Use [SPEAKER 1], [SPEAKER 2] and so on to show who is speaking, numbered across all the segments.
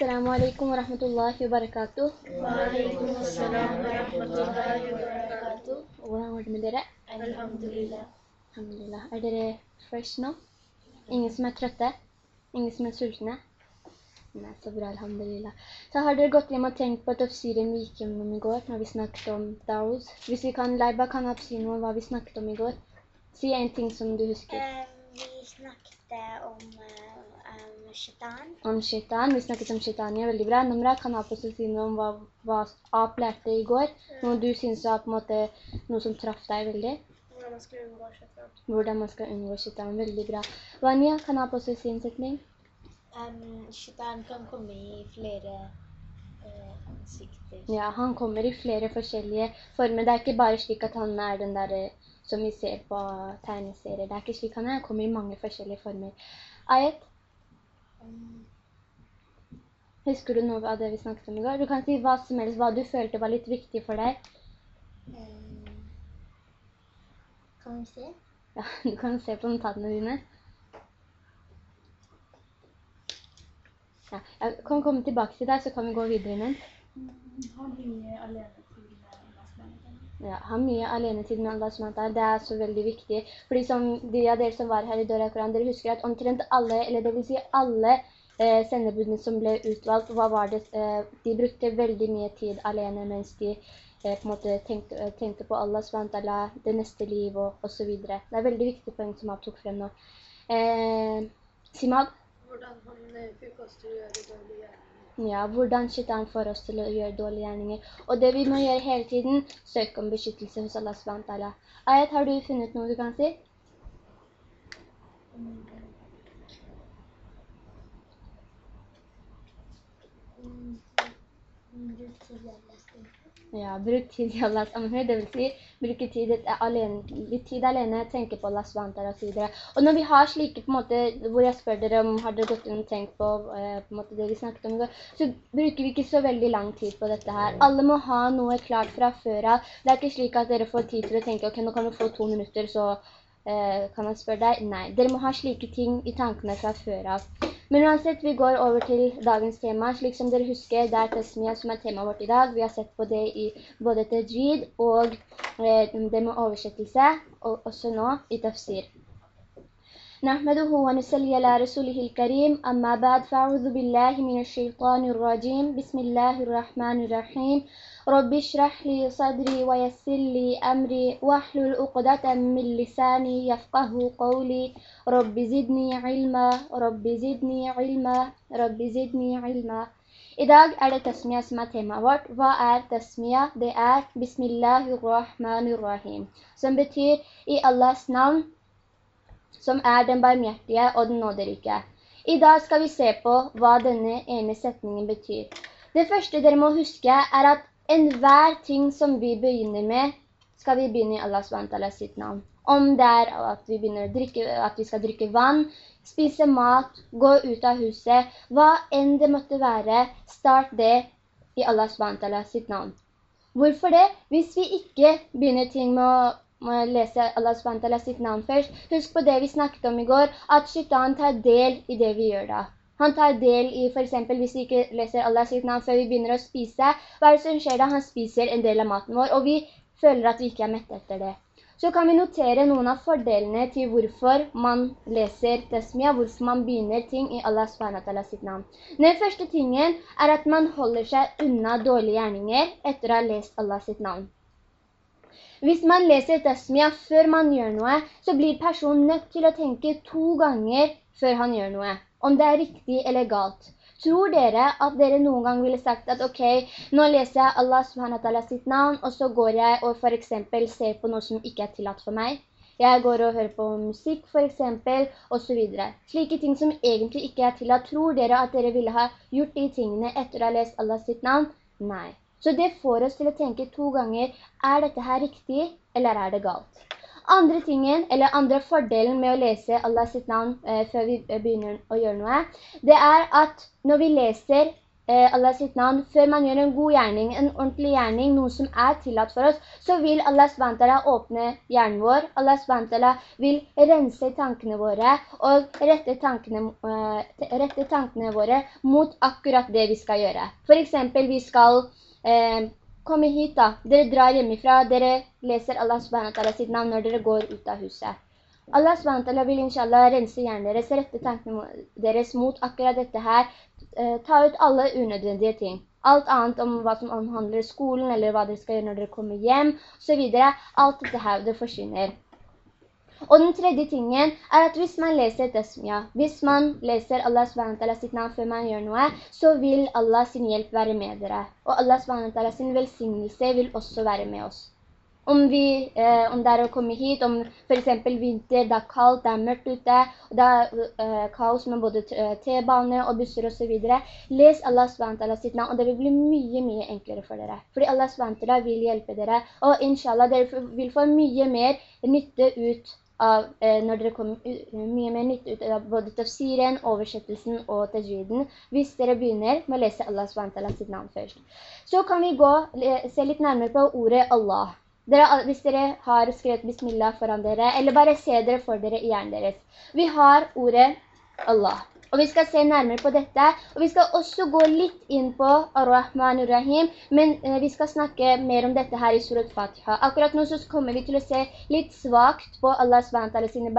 [SPEAKER 1] Assalamu alaikum wa rahmatullahi wa barakatuh.
[SPEAKER 2] وعليكم السلام ورحمة الله وبركاته
[SPEAKER 1] Hvordan går det med dere?
[SPEAKER 2] Alhamdulillah
[SPEAKER 1] Alhamdulillah. Er dere fresh nå? Ingen som er trøtte? Ingen som er sultne? Nei, så bra, alhamdulillah. Så har dere gått hjem og tenkt på tafsiren vi gikk gjennom i går, når vi snakket om Daoud. Hvis vi kan, Leiba, kan jeg si noe om hva vi snakket om i går? Si en ting som du husker.
[SPEAKER 3] Eh, vi snakket om eh, um, shaitan.
[SPEAKER 1] om shaitan. Vi snakket om shaitan, ja, veldig bra. Namra, kan Ap også si noe om hva, hva Ap lærte i går? Noe du synes var på en måte noe som traff deg veldig?
[SPEAKER 2] Hvordan man skal unngå shaitan
[SPEAKER 1] Hvordan man skal unngå shaitan, veldig bra. Vanya, kan Ap også si en setning?
[SPEAKER 3] Um, shaitan kan komme i flere eh, ansikter.
[SPEAKER 1] Ja, han kommer i flere forskjellige former. Det er ikke bare slik at han er den der eh, som vi ser på tegneserier. Det er ikke slik han er. Han kommer i mange forskjellige former. Ayet, husker du noe av det vi snakket om i går? Du kan si hva som helst, hva du følte var litt viktig for deg.
[SPEAKER 3] um, kan vi se?
[SPEAKER 1] Ja, du kan se på notatene dine. Ja, jeg kan komme tilbake til deg, så kan vi gå videre inn.
[SPEAKER 2] Ha mye alenetid med Allah
[SPEAKER 1] Ja, ha mye alenetid med Allah SWT. Det er så veldig viktig. Fordi som de av dere som var her i Dora Koran, dere husker at omtrent alle, eller det vil si alle eh, sendebudene som ble utvalgt, det? Eh, de brukte veldig mye tid alene mens de eh, på tenkte, eh, tenkte på Allah SWT, det neste liv og, og så videre. Det er veldig viktig poeng som jeg tok frem nå. Eh, Simad?
[SPEAKER 2] Hvordan han eh, til å gjøre dårlig gjerninger.
[SPEAKER 1] Ja, hvordan shaitan får oss til å gjøre dårlige gjerninger. Og det vi må gjøre hele tiden, søke om beskyttelse hos Allah SWT. Ayat, har du funnet noe du kan si?
[SPEAKER 3] Mm. bruk tid i Allahs tid.
[SPEAKER 1] Ja, bruk tid i Allahs amhør, det vil si, bruke tid alene, litt tid alene, tenke på Allahs vantar og så videre. Og når vi har slike, på en måte, hvor jeg spør dere om, har dere gått inn og tenkt på, eh, på en måte, det vi snakket om så bruker vi ikke så veldig lang tid på dette her. Alle må ha noe klart fra før av. Det er ikke slik at dere får tid til å tenke, ok, nå kan vi få to minutter, så kan jeg spørre deg? Nei, dere må ha slike ting i tankene fra før av. Men uansett, vi går over til dagens tema. Slik som dere husker, det er Tasmia som er temaet vårt i dag. Vi har sett på det i både tajid og eh, det med oversettelse, og også nå i tafsir. نحمده ونسلي على رسوله الكريم أما بعد فأعوذ بالله من الشيطان الرجيم بسم الله الرحمن الرحيم رب اشرح لي صدري ويسر لي أمري واحلل عقدة من لساني يفقه قولي رب زدني علما رب زدني علما رب زدني علما I dag er det tasmia som er temaet vårt. Hva er tasmia? Det er Bismillahirrahmanirrahim, som betyr i Allahs navn, som er den barmhjertige og den nåderike. I dag skal vi se på hva denne ene setningen betyr. Det første dere må huske er at enhver ting som vi begynner med, skal vi begynne i Allah SWT sitt navn. Om det er at vi, å drikke, at vi skal drikke vann, spise mat, gå ut av huset, hva enn det måtte være, start det i Allah SWT sitt navn. Hvorfor det? Hvis vi ikke begynner ting med å må lese Allah SWT sitt navn først. Husk på det vi snakket om i går, at shaitan tar del i det vi gjør da. Han tar del i, for eksempel, hvis vi ikke leser Allah sitt navn før vi begynner å spise, hva er det som skjer da? Han spiser en del av maten vår, og vi føler at vi ikke er mette etter det. Så kan vi notere noen av fordelene til hvorfor man leser Tesmia, hvorfor man begynner ting i Allah SWT sitt navn. Den første tingen er at man holder seg unna dårlige gjerninger etter å ha lest Allah sitt navn. Hvis man leser Tesmia før man gjør noe, så blir personen nødt til å tenke to ganger før han gjør noe, om det er riktig eller galt. Tror dere at dere noen gang ville sagt at ok, nå leser jeg Allah subhanahu sitt navn, og så går jeg og for eksempel ser på noe som ikke er tillatt for meg? Jeg går og hører på musikk for eksempel, og så videre. Slike ting som egentlig ikke er tillatt. Tror dere at dere ville ha gjort de tingene etter å ha lest Allah sitt navn? Nei. Så det får oss til å tenke to ganger, er dette her riktig, eller er det galt? Andre tingen, eller andre fordelen med å lese Allah sitt navn eh, før vi begynner å gjøre noe, det er at når vi leser eh, Allah sitt navn før man gjør en god gjerning, en ordentlig gjerning, noe som er tillatt for oss, så vil Allah SWT åpne hjernen vår. Allah SWT vil rense tankene våre og rette tankene, eh, rette tankene våre mot akkurat det vi skal gjøre. For eksempel, vi skal eh, komme hit da. Dere drar hjemmefra, dere leser Allah SWT sitt navn når dere går ut av huset. Allah SWT vil inshallah rense hjernen deres, rette tankene deres mot akkurat dette her, eh, ta ut alle unødvendige ting. Alt annet om hva som omhandler skolen, eller hva dere skal gjøre når dere kommer hjem, så videre. Alt dette her, det forsvinner. Og den tredje tingen er at hvis man leser et hvis man leser Allah SWT sitt navn før man gjør noe, så vil Allah sin hjelp være med dere. Og Allah SWT sin velsignelse vil også være med oss. Om, vi, eh, om det er å komme hit, om for eksempel vinter, det er kaldt, det er mørkt ute, det er eh, kaos med både eh, T-bane og busser og så videre. Les Allah SWT sitt navn, og det vil bli mye, mye enklere for dere. Fordi Allah SWT vil hjelpe dere, og inshallah, dere vil få mye mer nytte ut av, eh, når dere kommer mye mer nytt ut av både tafsiren, oversettelsen og tajwiden, hvis dere begynner med å lese Allah SWT sitt navn først. Så kan vi gå, se litt nærmere på ordet Allah. Dere, hvis dere har skrevet bismillah foran dere, eller bare se dere for dere i hjernen deres. Vi har ordet Allah. Og vi skal se nærmere på dette, og vi skal også gå litt inn på Ar-Rahman Ar-Rahim, men eh, vi skal snakke mer om dette her i Surat Fatiha. Akkurat nå så kommer vi til å se litt svagt på Allah SWT sin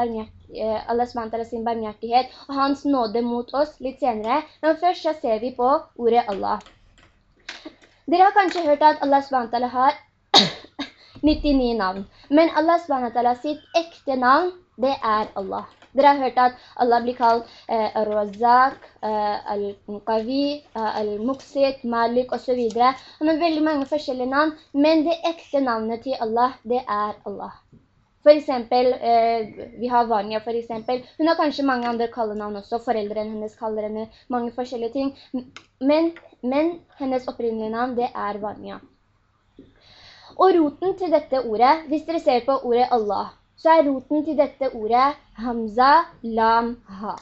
[SPEAKER 1] barmhjertighet og hans nåde mot oss litt senere, men først så ser vi på ordet Allah. Dere har kanskje hørt at Allah SWT har 99 navn. Men Allah SWT sitt ekte navn, det er Allah. Dere har hørt at Allah blir kalt eh, Al-Razak, eh, Al-Muqavi, eh, Al-Muqsit, Malik og så videre. Han har veldig mange forskjellige navn, men det ekte navnet til Allah, det er Allah. For eksempel, eh, vi har Vanya for eksempel. Hun har kanskje mange andre kallenavn også. Foreldrene hennes kaller henne mange forskjellige ting. Men, men hennes opprinnelige navn, det er Vanya. Og roten til dette ordet, hvis dere ser på ordet Allah, så er roten til dette ordet Hamza Lam Ha.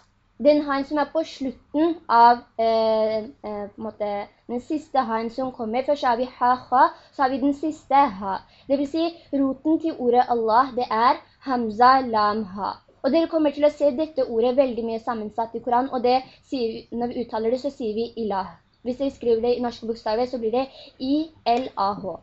[SPEAKER 1] Den han som er på slutten av eh, eh, måte, den siste han som kommer. Først har vi ha-ha, så har vi den siste ha. Det vil si, roten til ordet Allah, det er Hamza Lam Ha. Og dere kommer til å se dette ordet veldig mye sammensatt i Koran, og sier, når vi uttaler det, så sier vi ilah. Hvis dere skriver det i norske bokstaver, så blir det I-L-A-H.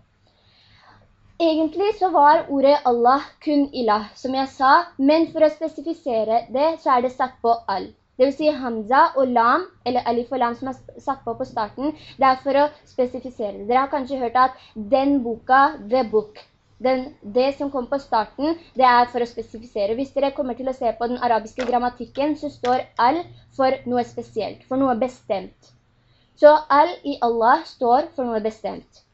[SPEAKER 1] Egentlig så var ordet Allah kun ilah, som jeg sa, men for å spesifisere det, så er det satt på al. Det vil si Hamza og lam, eller alif og lam som er satt på på starten, det er for å spesifisere det. Dere har kanskje hørt at den boka, the book, den, det som kom på starten, det er for å spesifisere. Hvis dere kommer til å se på den arabiske grammatikken, så står al for noe spesielt, for noe bestemt. Så al i Allah står for noe bestemt.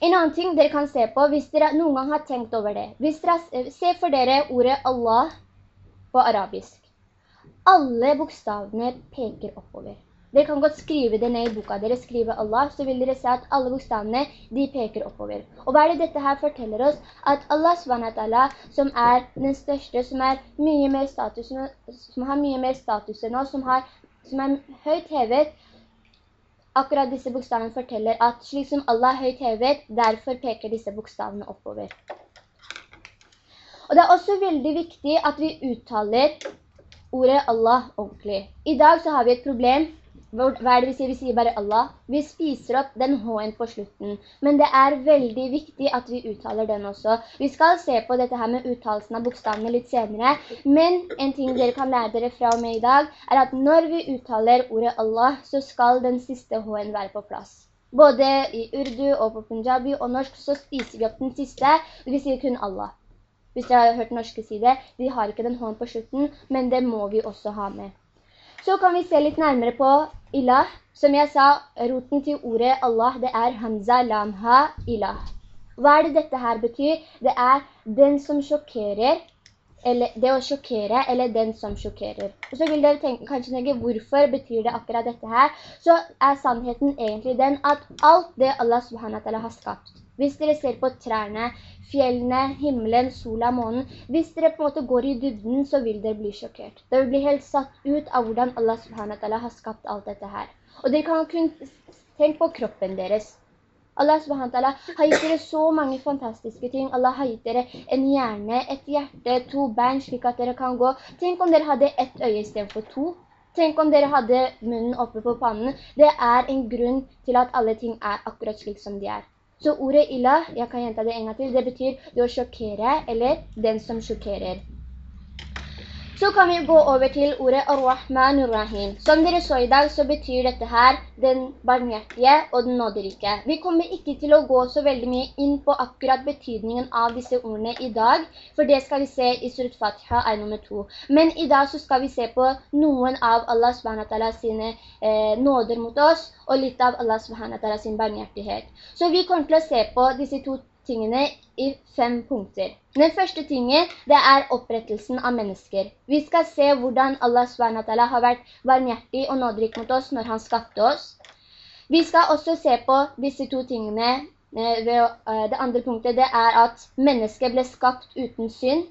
[SPEAKER 1] En annen ting dere kan se på, hvis dere noen gang har tenkt over det. Hvis dere, eh, se for dere ordet Allah på arabisk. Alle bokstavene peker oppover. Dere kan godt skrive det ned i boka. Dere skriver Allah, så vil dere se at alle bokstavene, de peker oppover. Og hva er det dette her forteller oss? At Allah SWT, som er den største, som, er mye mer status, som har mye mer status enn oss, som, har, som er høyt hevet, Akkurat disse bokstavene forteller at slik som Allah er høyt hevet, derfor peker disse bokstavene oppover. Og det er også veldig viktig at vi uttaler ordet Allah ordentlig. I dag så har vi et problem hva er det vi sier? Vi sier bare Allah. Vi spiser opp den H-en på slutten. Men det er veldig viktig at vi uttaler den også. Vi skal se på dette her med uttalelsen av bokstavene litt senere. Men en ting dere kan lære dere fra og med i dag, er at når vi uttaler ordet Allah, så skal den siste H-en være på plass. Både i urdu og på punjabi og norsk så spiser vi opp den siste. Vi sier kun Allah. Hvis dere har hørt norske si det, vi har ikke den H-en på slutten, men det må vi også ha med. Så kan vi se litt nærmere på ilah. Som jeg sa, roten til ordet Allah, det er Hamza Lamha ilah. Hva er det dette her betyr? Det er den som sjokkerer, eller det å sjokkere, eller den som sjokkerer. Og så vil dere tenke, kanskje tenke, hvorfor betyr det akkurat dette her? Så er sannheten egentlig den at alt det Allah subhanahu har skapt, hvis dere ser på trærne, fjellene, himmelen, sola, månen, hvis dere på en måte går i dybden, så vil dere bli sjokkert. Det vil bli helt satt ut av hvordan Allah subhanahu har skapt alt dette her. Og dere kan kun tenke på kroppen deres. Allah SWT har gitt dere så mange fantastiske ting. Allah har gitt dere en hjerne, et hjerte, to bein, slik at dere kan gå. Tenk om dere hadde ett øye i stedet for to. Tenk om dere hadde munnen oppe på pannen. Det er en grunn til at alle ting er akkurat slik som de er. Så ordet ilah, jeg kan gjenta det en gang til, det betyr det å sjokkere, eller den som sjokkerer. Så kan vi gå over til ordet Ar-Rahman Ar-Rahim. Som dere så i dag, så betyr dette her den barmhjertige og den nåderike. Vi kommer ikke til å gå så veldig mye inn på akkurat betydningen av disse ordene i dag, for det skal vi se i Surat Fatiha, er nummer to. Men i dag så skal vi se på noen av Allah SWT sine eh, nåder mot oss, og litt av Allah SWT sin barmhjertighet. Så vi kommer til å se på disse to tingene i fem punkter. Den første tingen, det er opprettelsen av mennesker. Vi skal se hvordan Allah SWT har vært varmhjertig og nådrik mot oss når han skapte oss. Vi skal også se på disse to tingene. Eh, eh, det andre punktet det er at mennesket ble skapt uten synd.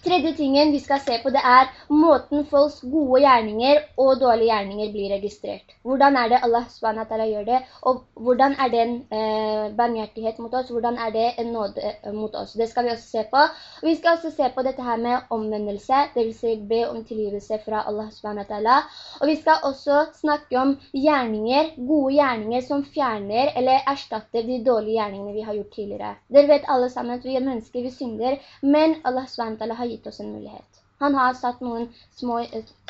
[SPEAKER 1] Tredje tingen vi skal se på det er måten folks gode gjerninger og dårlige gjerninger blir registrert. Hvordan er det Allah SWT gjør det, og hvordan er det en eh, barmhjertighet mot oss, hvordan er det en nåde eh, mot oss. Det skal vi også se på. Vi skal også se på dette her med omvendelse, det vil si be om tilgivelse fra Allah SWT. Og vi skal også snakke om gjerninger, gode gjerninger som fjerner eller erstatter de dårlige gjerningene vi har gjort tidligere. Dere vet alle sammen at vi er mennesker, vi synder, men Allah SWT har gitt oss en mulighet. Han har satt noen, små,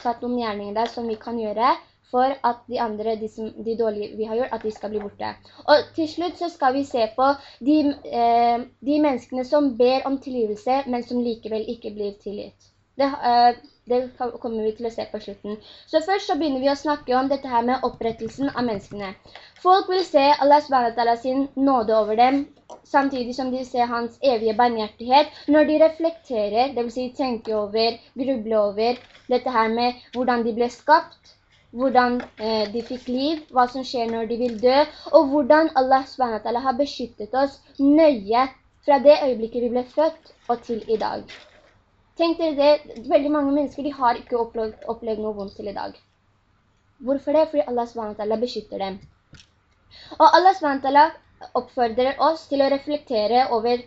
[SPEAKER 1] satt noen gjerninger der som vi kan gjøre for at de andre, de, som, de, dårlige vi har gjort, at de skal bli borte. Og til slutt så skal vi se på de, eh, de menneskene som ber om tilgivelse, men som likevel ikke blir tilgitt. Det, eh, det, kommer vi til å se på slutten. Så først så begynner vi å snakke om dette her med opprettelsen av menneskene. Folk vil se Allah SWT sin nåde over dem, samtidig som de ser hans evige barmhjertighet, når de reflekterer, det vil si tenker over, grubler over dette her med hvordan de ble skapt, hvordan eh, de fikk liv, hva som skjer når de vil dø, og hvordan Allah SWT har beskyttet oss nøye fra det øyeblikket vi ble født og til i dag. Tenk dere det, veldig mange mennesker de har ikke opplevd, opplevd noe vondt til i dag. Hvorfor det? Fordi Allah SWT beskytter dem. Og Allah SWT oppfordrer oss til å reflektere over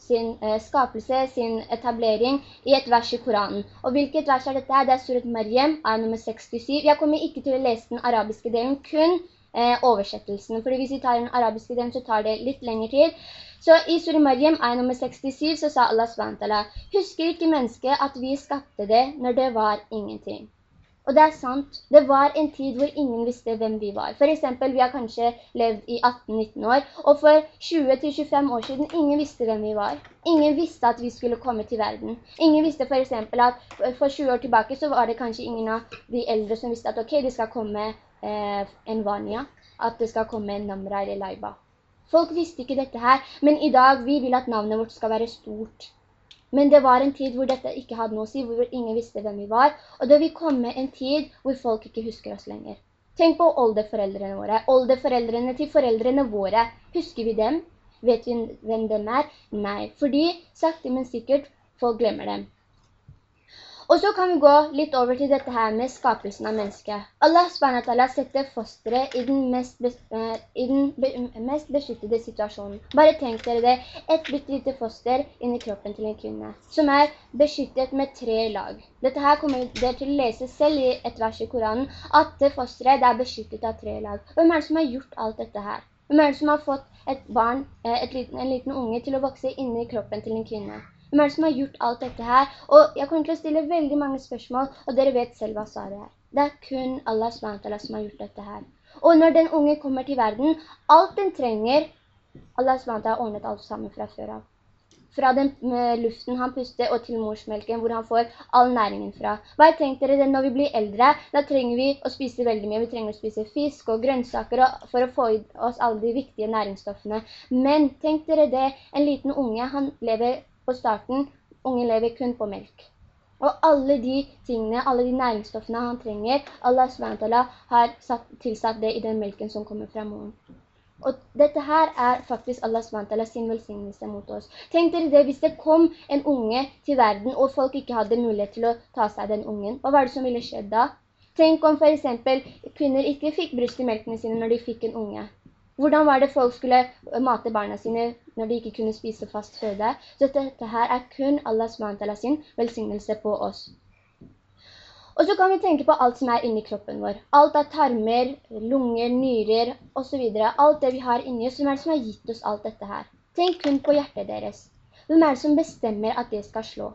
[SPEAKER 1] sin eh, skapelse, sin etablering i et vers i Koranen. Og hvilket vers er dette? Det er Surat Maryam, er nummer 67. Jeg kommer ikke til å lese den arabiske delen, kun eh, oversettelsen. Fordi hvis vi tar den arabiske delen, så tar det litt lengre tid. Så i Suri Maryam, 1 nummer 67, så sa Allah SWT, Husker ikke mennesket at vi skapte det når det var ingenting? Og det er sant, det var en tid hvor ingen visste hvem vi var. For eksempel, vi har kanskje levd i 18-19 år, og for 20-25 år siden, ingen visste hvem vi var. Ingen visste at vi skulle komme til verden. Ingen visste for eksempel at for 20 år tilbake så var det kanskje ingen av de eldre som visste at ok, de skal komme eh, en Vanya, at det skal komme en Namra eller Laiba. Folk visste ikke dette her, men i dag vi vil at navnet vårt skal være stort. Men det var en tid hvor dette ikke hadde noe å si, hvor ingen visste hvem vi var. Og det vil komme en tid hvor folk ikke husker oss lenger. Tenk på oldeforeldrene våre. Oldeforeldrene til foreldrene våre. Husker vi dem? Vet vi hvem dem er? Nei, fordi sakte men sikkert folk glemmer dem. Og så kan vi gå litt over til dette her med skapelsen av mennesket. Allah SWT setter fosteret i den mest, uh, i den mest beskyttede situasjonen. Bare tenk dere det, et litt lite foster inni kroppen til en kvinne, som er beskyttet med tre lag. Dette her kommer dere til å lese selv i et vers i Koranen, at det fosteret er beskyttet av tre lag. Hvem er det som har gjort alt dette her? Hvem er det som har fått et barn, eh, et liten, en liten unge til å vokse inni kroppen til en kvinne? Hvem er det som har gjort alt dette her? Og jeg kommer til å stille veldig mange spørsmål, og dere vet selv hva svaret er. Det er kun Allah SWT som har gjort dette her. Og når den unge kommer til verden, alt den trenger, Allah SWT har ordnet alt sammen fra før av. Fra den luften han puster og til morsmelken hvor han får all næringen fra. Bare tenkt dere det, når vi blir eldre, da trenger vi å spise veldig mye. Vi trenger å spise fisk og grønnsaker for å få i oss alle de viktige næringsstoffene. Men tenk dere det, en liten unge, han lever på starten ungen lever kun på melk. Og alle de tingene, alle de næringsstoffene han trenger, Allah SWT har satt, tilsatt det i den melken som kommer fra moren. Og dette her er faktisk Allah SWT sin velsignelse mot oss. Tenk dere det, hvis det kom en unge til verden, og folk ikke hadde mulighet til å ta seg den ungen, hva var det som ville skjedd da? Tenk om for eksempel kvinner ikke fikk bryst i melkene sine når de fikk en unge. Hvordan var det folk skulle mate barna sine når de ikke kunne spise fast føde? Så dette her er kun Allah SWT sin velsignelse på oss. Og så kan vi tenke på alt som er inni kroppen vår. Alt av tarmer, lunger, nyrer og så videre. Alt det vi har inni oss. Hvem er det som har gitt oss alt dette her? Tenk kun på hjertet deres. Hvem er det som bestemmer at det skal slå?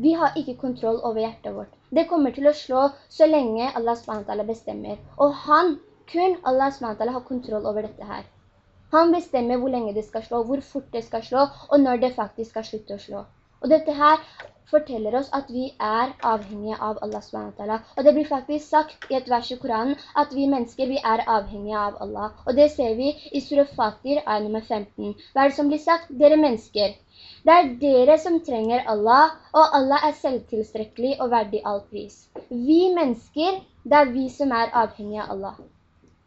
[SPEAKER 1] Vi har ikke kontroll over hjertet vårt. Det kommer til å slå så lenge Allah SWT bestemmer. Og han kun Allah SWT har kontroll over dette her. Han bestemmer hvor lenge det skal slå, hvor fort det skal slå, og når det faktisk skal slutte å slå. Og dette her forteller oss at vi er avhengige av Allah SWT. Og det blir faktisk sagt i et vers i Koranen at vi mennesker, vi er avhengige av Allah. Og det ser vi i Surah Fatir, av nummer 15. Hva er det som blir sagt? Dere mennesker. Det er dere som trenger Allah, og Allah er selvtilstrekkelig og verdig all pris. Vi mennesker, det er vi som er avhengige av Allah.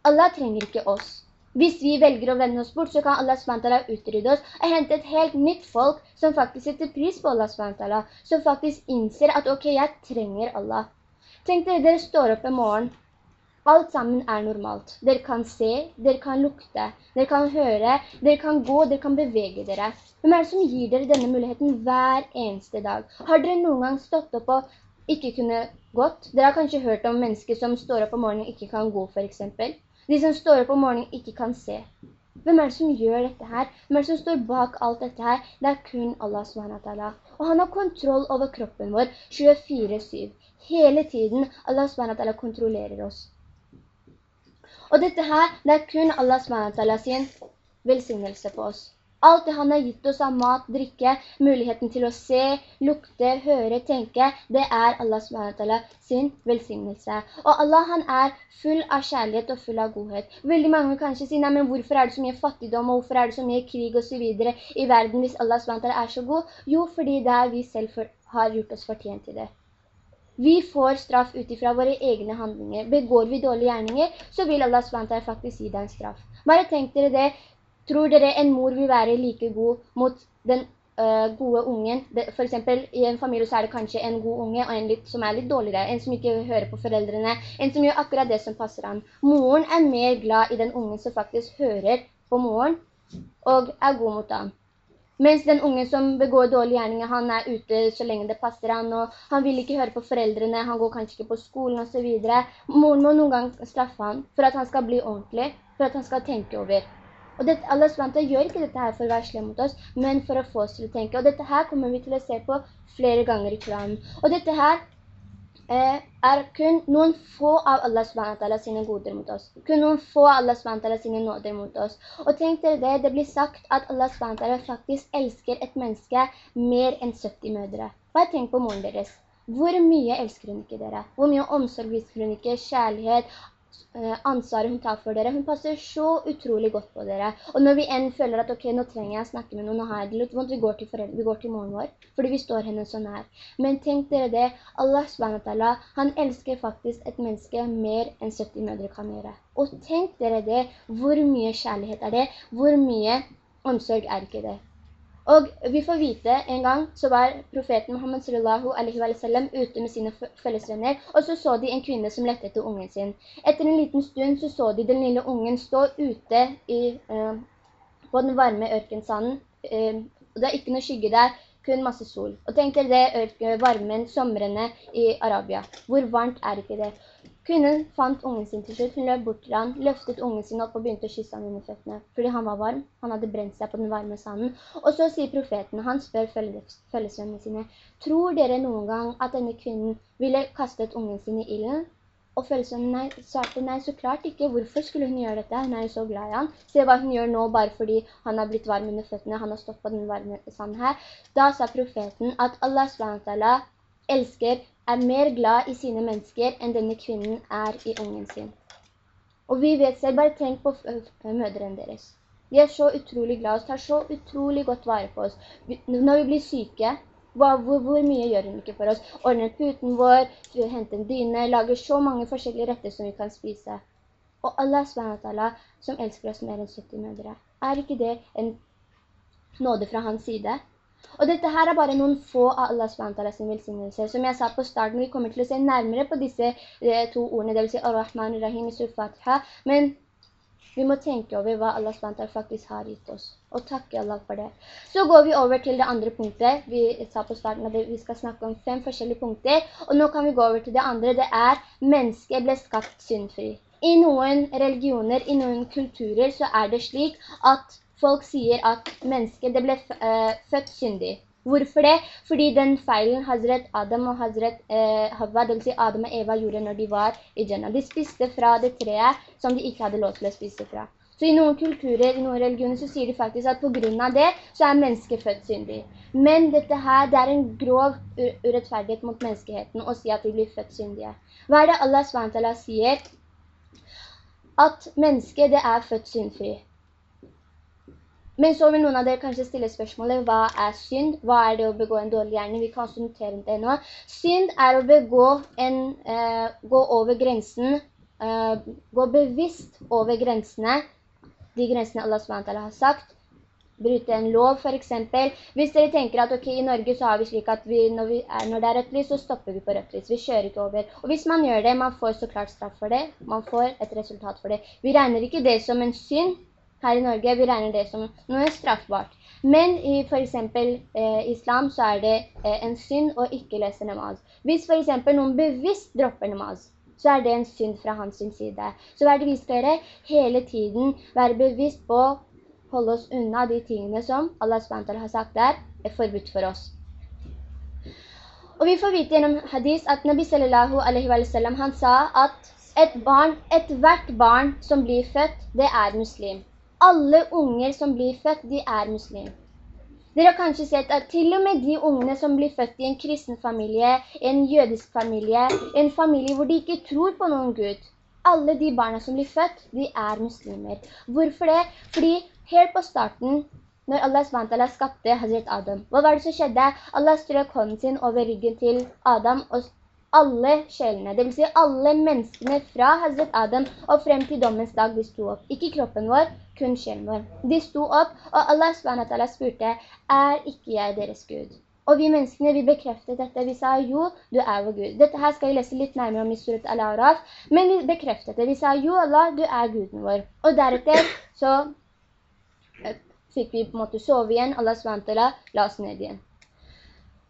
[SPEAKER 1] Allah trenger ikke oss. Hvis vi velger å vende oss bort, så kan Allah SWT utrydde oss og hente et helt nytt folk som faktisk setter pris på Allah SWT, som faktisk innser at ok, jeg trenger Allah. Tenk dere, dere står opp i morgen. Alt sammen er normalt. Dere kan se, dere kan lukte, dere kan høre, dere kan gå, dere kan bevege dere. Hvem er det som gir dere denne muligheten hver eneste dag? Har dere noen gang stått opp og ikke kunne gått? Dere har kanskje hørt om mennesker som står opp om morgenen og ikke kan gå, for eksempel. De som står opp om morgenen ikke kan se. Hvem er det som gjør dette her? Hvem er det som står bak alt dette her? Det er kun Allah SWT. Og han har kontroll over kroppen vår 24-7. Hele tiden Allah SWT kontrollerer oss. Og dette her, det er kun Allah SWT sin velsignelse på oss. Alt det han har gitt oss av mat, drikke, muligheten til å se, lukte, høre, tenke, det er Allah SWT sin velsignelse. Og Allah han er full av kjærlighet og full av godhet. Veldig mange kanskje si, nei, men hvorfor er det så mye fattigdom, og hvorfor er det så mye krig og så videre i verden hvis Allah SWT er så god? Jo, fordi det er vi selv for, har gjort oss fortjent til det. Vi får straff utifra våre egne handlinger. Begår vi dårlige gjerninger, så vil Allah SWT faktisk gi deg en straff. Bare tenk dere det, Tror dere en mor vil være like god mot den uh, gode ungen? Det, for eksempel i en familie så er det kanskje en god unge og en litt, som er litt dårligere, en som ikke hører på foreldrene, en som gjør akkurat det som passer ham. Moren er mer glad i den ungen som faktisk hører på moren og er god mot ham. Mens den unge som begår dårlige gjerninger, han er ute så lenge det passer han, og han vil ikke høre på foreldrene, han går kanskje ikke på skolen og så videre. Moren må noen gang straffe han for at han skal bli ordentlig, for at han skal tenke over. Og dette, Allah SWT gjør ikke dette her for å være slem mot oss, men for å få oss til å tenke. Og dette her kommer vi til å se på flere ganger i Koranen. Og dette her eh, er kun noen få av Allah SWT sine goder mot oss. Kun noen få av Allah SWT sine nåder mot oss. Og tenk dere det, det blir sagt at Allah SWT faktisk elsker et menneske mer enn 70 mødre. Bare tenk på moren deres. Hvor mye elsker hun ikke dere? Hvor mye omsorg viser hun ikke? Kjærlighet, ansvaret hun tar for dere. Hun passer så utrolig godt på dere. Og når vi enn føler at, ok, nå trenger jeg å snakke med noen, nå har jeg det litt vondt, vi går til foreldre, vi går til moren vår, fordi vi står henne så nær. Men tenk dere det, Allah SWT, han elsker faktisk et menneske mer enn 70 mødre kan gjøre. Og tenk dere det, hvor mye kjærlighet er det, hvor mye omsorg er ikke det. Og vi får vite en gang så var profeten Muhammad sallallahu alaihi wa sallam ute med sine fellesvenner, og så så de en kvinne som lette etter ungen sin. Etter en liten stund så så de den lille ungen stå ute i, eh, på den varme ørkensanden. og det er ikke noe skygge der, kun masse sol. Og tenk dere det varmen, somrene i Arabia. Hvor varmt er ikke det? Kvinnen fant ungen sin til slutt, hun løp bort til han, løftet ungen sin opp og begynte å kysse han under føttene, fordi han var varm, han hadde brent seg på den varme sanden. Og så sier profeten, han spør følgesvennene sine, tror dere noen gang at denne kvinnen ville kastet ungen sin i illen?» Og følgelsvennene svarte, nei, så klart ikke, hvorfor skulle hun gjøre dette? Hun er jo så glad i han. Se hva hun gjør nå bare fordi han har blitt varm under føttene, han har stått på den varme sanden her. Da sa profeten at Allah SWT elsker er mer glad i sine mennesker enn denne kvinnen er i ungen sin. Og vi vet selv, bare tenk på mødrene deres. De er så utrolig glad oss, tar så utrolig godt vare på oss. Når vi blir syke, hvor, hvor, mye gjør hun ikke for oss? Ordner puten vår, henter en dyne, lager så mange forskjellige retter som vi kan spise. Og Allah SWT, som elsker oss mer enn 70 mødre, er ikke det en nåde fra hans side? Og dette her er bare noen få av Allah SWT sin velsignelse. Som jeg sa på starten, vi kommer til å se nærmere på disse eh, to ordene, det vil si Ar-Rahman Rahim i Surfatiha, men vi må tenke over hva Allah SWT faktisk har gitt oss. Og takke Allah for det. Så går vi over til det andre punktet. Vi sa på starten at vi skal snakke om fem forskjellige punkter. Og nå kan vi gå over til det andre. Det er mennesket ble skapt syndfri. I noen religioner, i noen kulturer, så er det slik at folk sier at mennesket ble uh, født syndig. Hvorfor det? Fordi den feilen Hazret Adam og Hazret eh, Havva, det vil si Adam og Eva, gjorde når de var i Jannah. De spiste fra det treet som de ikke hadde lov til å spise fra. Så i noen kulturer, i noen religioner, så sier de faktisk at på grunn av det, så er mennesket født syndig. Men dette her, det er en grov urettferdighet mot menneskeheten å si at de blir født syndige. Hva er det Allah SWT sier? At mennesket, det er født syndfri. Men så vil noen av dere kanskje stille spørsmålet, hva er synd? Hva er det å begå en dårlig gjerning? Vi kan også notere det nå. Synd er å begå en, uh, gå over grensen, uh, gå bevisst over grensene, de grensene Allah SWT har sagt, bryte en lov for eksempel. Hvis dere tenker at ok, i Norge så har vi slik at vi, når, vi er, når, det er rødt lys, så stopper vi på rødt lys. Vi kjører ikke over. Og hvis man gjør det, man får så klart straff for det. Man får et resultat for det. Vi regner ikke det som en synd, her i Norge, vi regner det som noe straffbart. Men i for eksempel eh, islam så er det eh, en synd å ikke lese namaz. Hvis for eksempel noen bevisst dropper namaz, så er det en synd fra hans side. Så er det vi skal gjøre? Hele tiden være bevisst på å holde oss unna de tingene som Allah SWT har sagt der er forbudt for oss. Og vi får vite gjennom hadis at Nabi sallallahu alaihi wa sallam, han sa at et barn, et hvert barn som blir født, det er muslim alle unger som blir født, de er muslim. Dere har kanskje sett at til og med de ungene som blir født i en kristen familie, en jødisk familie, en familie hvor de ikke tror på noen Gud, alle de barna som blir født, de er muslimer. Hvorfor det? Fordi helt på starten, når Allah SWT skapte Hazret Adam, hva var det som skjedde? Allah strøk hånden sin over ryggen til Adam og alle sjelene, det vil si alle menneskene fra Hazret Adam og frem til dommens dag de sto opp. Ikke kroppen vår, kun sjelen vår. De sto opp, og Allah SWT spurte, er ikke jeg deres Gud? Og vi menneskene, vi bekreftet dette. Vi sa, jo, du er vår Gud. Dette her skal jeg lese litt nærmere om i Surat Al-Araf. Men vi bekreftet det. Vi sa, jo Allah, du er Guden vår. Og deretter så eh, fikk vi på en måte sove igjen. Allah SWT la oss ned igjen.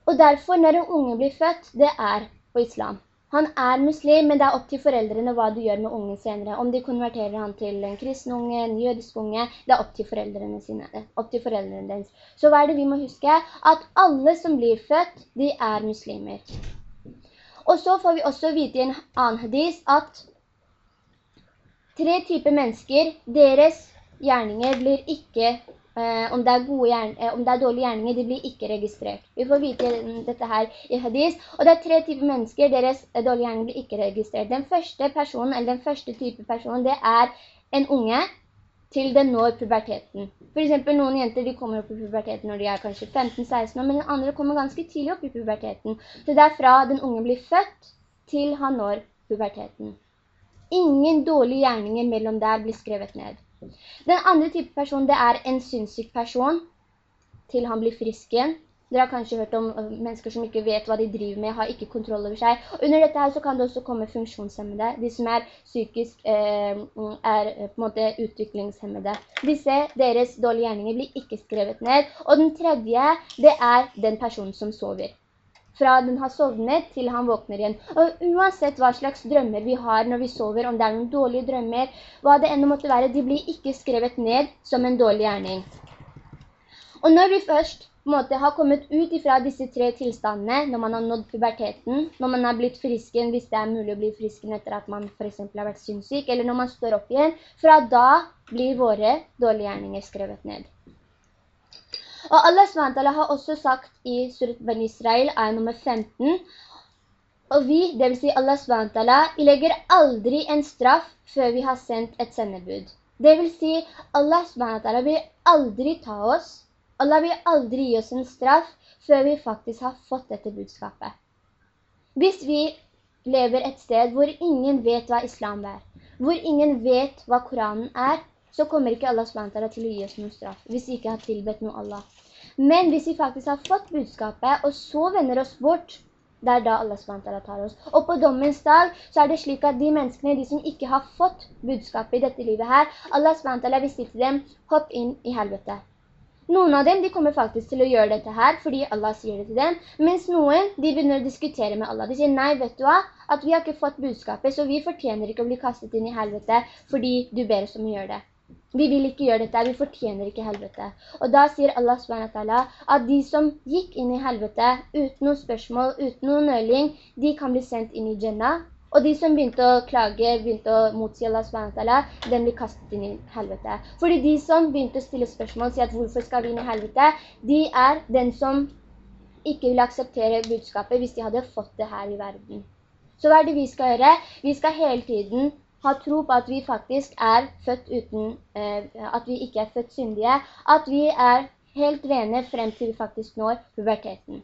[SPEAKER 1] Og derfor, når en unge blir født, det er på islam. Han er muslim, men det er opp til foreldrene hva du gjør med ungen senere. Om de konverterer han til en kristen unge, en jødisk unge, det er opp til foreldrene sine, opp til foreldrene deres. Så hva er det vi må huske? At alle som blir født, de er muslimer. Og så får vi også vite i en annen hadis at tre typer mennesker, deres gjerninger blir ikke om, det eh, om, det er dårlige gjerninger, de blir ikke registrert. Vi får vite dette her i hadis. Og det er tre typer mennesker, deres eh, dårlige gjerninger blir ikke registrert. Den første personen, eller den første type personen, det er en unge til den når puberteten. For eksempel noen jenter, de kommer opp i puberteten når de er kanskje 15-16 år, men den andre kommer ganske tidlig opp i puberteten. Så det er fra den unge blir født til han når puberteten. Ingen dårlige gjerninger mellom der blir skrevet ned. Den andre type person, det er en synssyk person, til han blir frisk igjen. Dere har kanskje hørt om øh, mennesker som ikke vet hva de driver med, har ikke kontroll over seg. Og under dette her så kan det også komme funksjonshemmede, de som er psykisk, eh, er øh, på en måte utviklingshemmede. Disse, deres dårlige gjerninger blir ikke skrevet ned. Og den tredje, det er den personen som sover fra den har sovnet til han våkner igjen. Og uansett hva slags drømmer vi har når vi sover, om det er noen dårlige drømmer, hva det enda måtte være, de blir ikke skrevet ned som en dårlig gjerning. Og når vi først måtte ha kommet ut fra disse tre tilstandene, når man har nådd puberteten, når man har blitt frisken, hvis det er mulig å bli frisken etter at man for eksempel har vært synssyk, eller når man står opp igjen, fra da blir våre dårlige gjerninger skrevet ned. Og Allah SWT har også sagt i Surat Ben Israel, ayah nummer 15, og vi, det vil si Allah SWT, legger aldri en straff før vi har sendt et sendebud. Det vil si, Allah SWT vil aldri ta oss, Allah vil aldri gi oss en straff før vi faktisk har fått dette budskapet. Hvis vi lever et sted hvor ingen vet hva islam er, hvor ingen vet hva Koranen er, så kommer ikke Allah SWT til å gi oss noen straff, hvis vi ikke har tilbedt noe Allah. Men hvis vi faktisk har fått budskapet, og så vender oss bort, det er da Allah SWT tar oss. Og på dommens dag så er det slik at de menneskene, de som ikke har fått budskapet i dette livet her, Allah SWT vil si til dem, hopp inn i helvete. Noen av dem, de kommer faktisk til å gjøre dette her, fordi Allah sier det til dem, mens noen, de begynner å diskutere med Allah. De sier, nei, vet du hva, at vi har ikke fått budskapet, så vi fortjener ikke å bli kastet inn i helvete, fordi du ber oss om å gjøre det. Vi vil ikke gjøre dette, vi fortjener ikke helvete. Og da sier Allah SWT at de som gikk inn i helvete uten noen spørsmål, uten noen nøling, de kan bli sendt inn i Jannah. Og de som begynte å klage, begynte å motsi Allah SWT, den blir kastet inn i helvete. Fordi de som begynte å stille spørsmål og si at hvorfor skal vi inn i helvete, de er den som ikke vil akseptere budskapet hvis de hadde fått det her i verden. Så hva er det vi skal gjøre? Vi skal hele tiden har tro på at vi faktisk er født uten, eh, at vi ikke er født syndige, at vi er helt rene frem til vi faktisk når puberteten.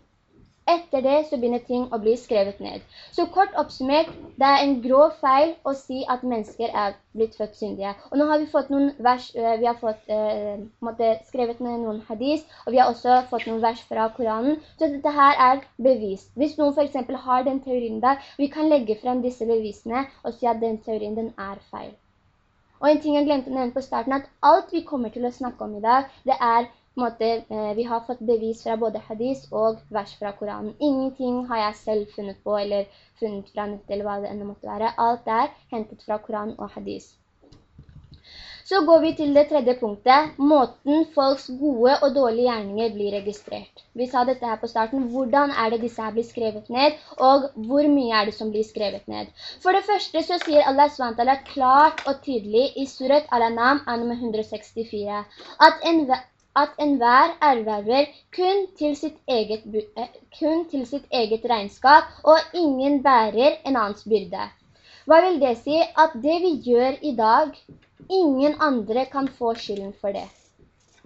[SPEAKER 1] Etter det så begynner ting å bli skrevet ned. Så kort oppsummert, det er en grov feil å si at mennesker er blitt født syndige. Og nå har vi fått noen vers, vi har fått eh, skrevet ned noen hadis, og vi har også fått noen vers fra Koranen. Så dette her er bevist. Hvis noen for eksempel har den teorien der, vi kan legge frem disse bevisene og si at den teorien den er feil. Og en ting jeg glemte å nevne på starten, at alt vi kommer til å snakke om i dag, det er måte, eh, vi har fått bevis fra både hadis og vers fra Koranen. Ingenting har jeg selv funnet på, eller funnet fra nett, eller hva det enda måtte være. Alt er hentet fra Koranen og hadis. Så går vi til det tredje punktet, måten folks gode og dårlige gjerninger blir registrert. Vi sa dette her på starten, hvordan er det disse her blir skrevet ned, og hvor mye er det som blir skrevet ned. For det første så sier Allah SWT klart og tydelig i Surat Al-Anam, anum 164, at en at enhver erverver kun til, eget, eh, kun til sitt eget regnskap, og ingen bærer en annens byrde. Hva vil det si? At det vi gjør i dag, ingen andre kan få skylden for det.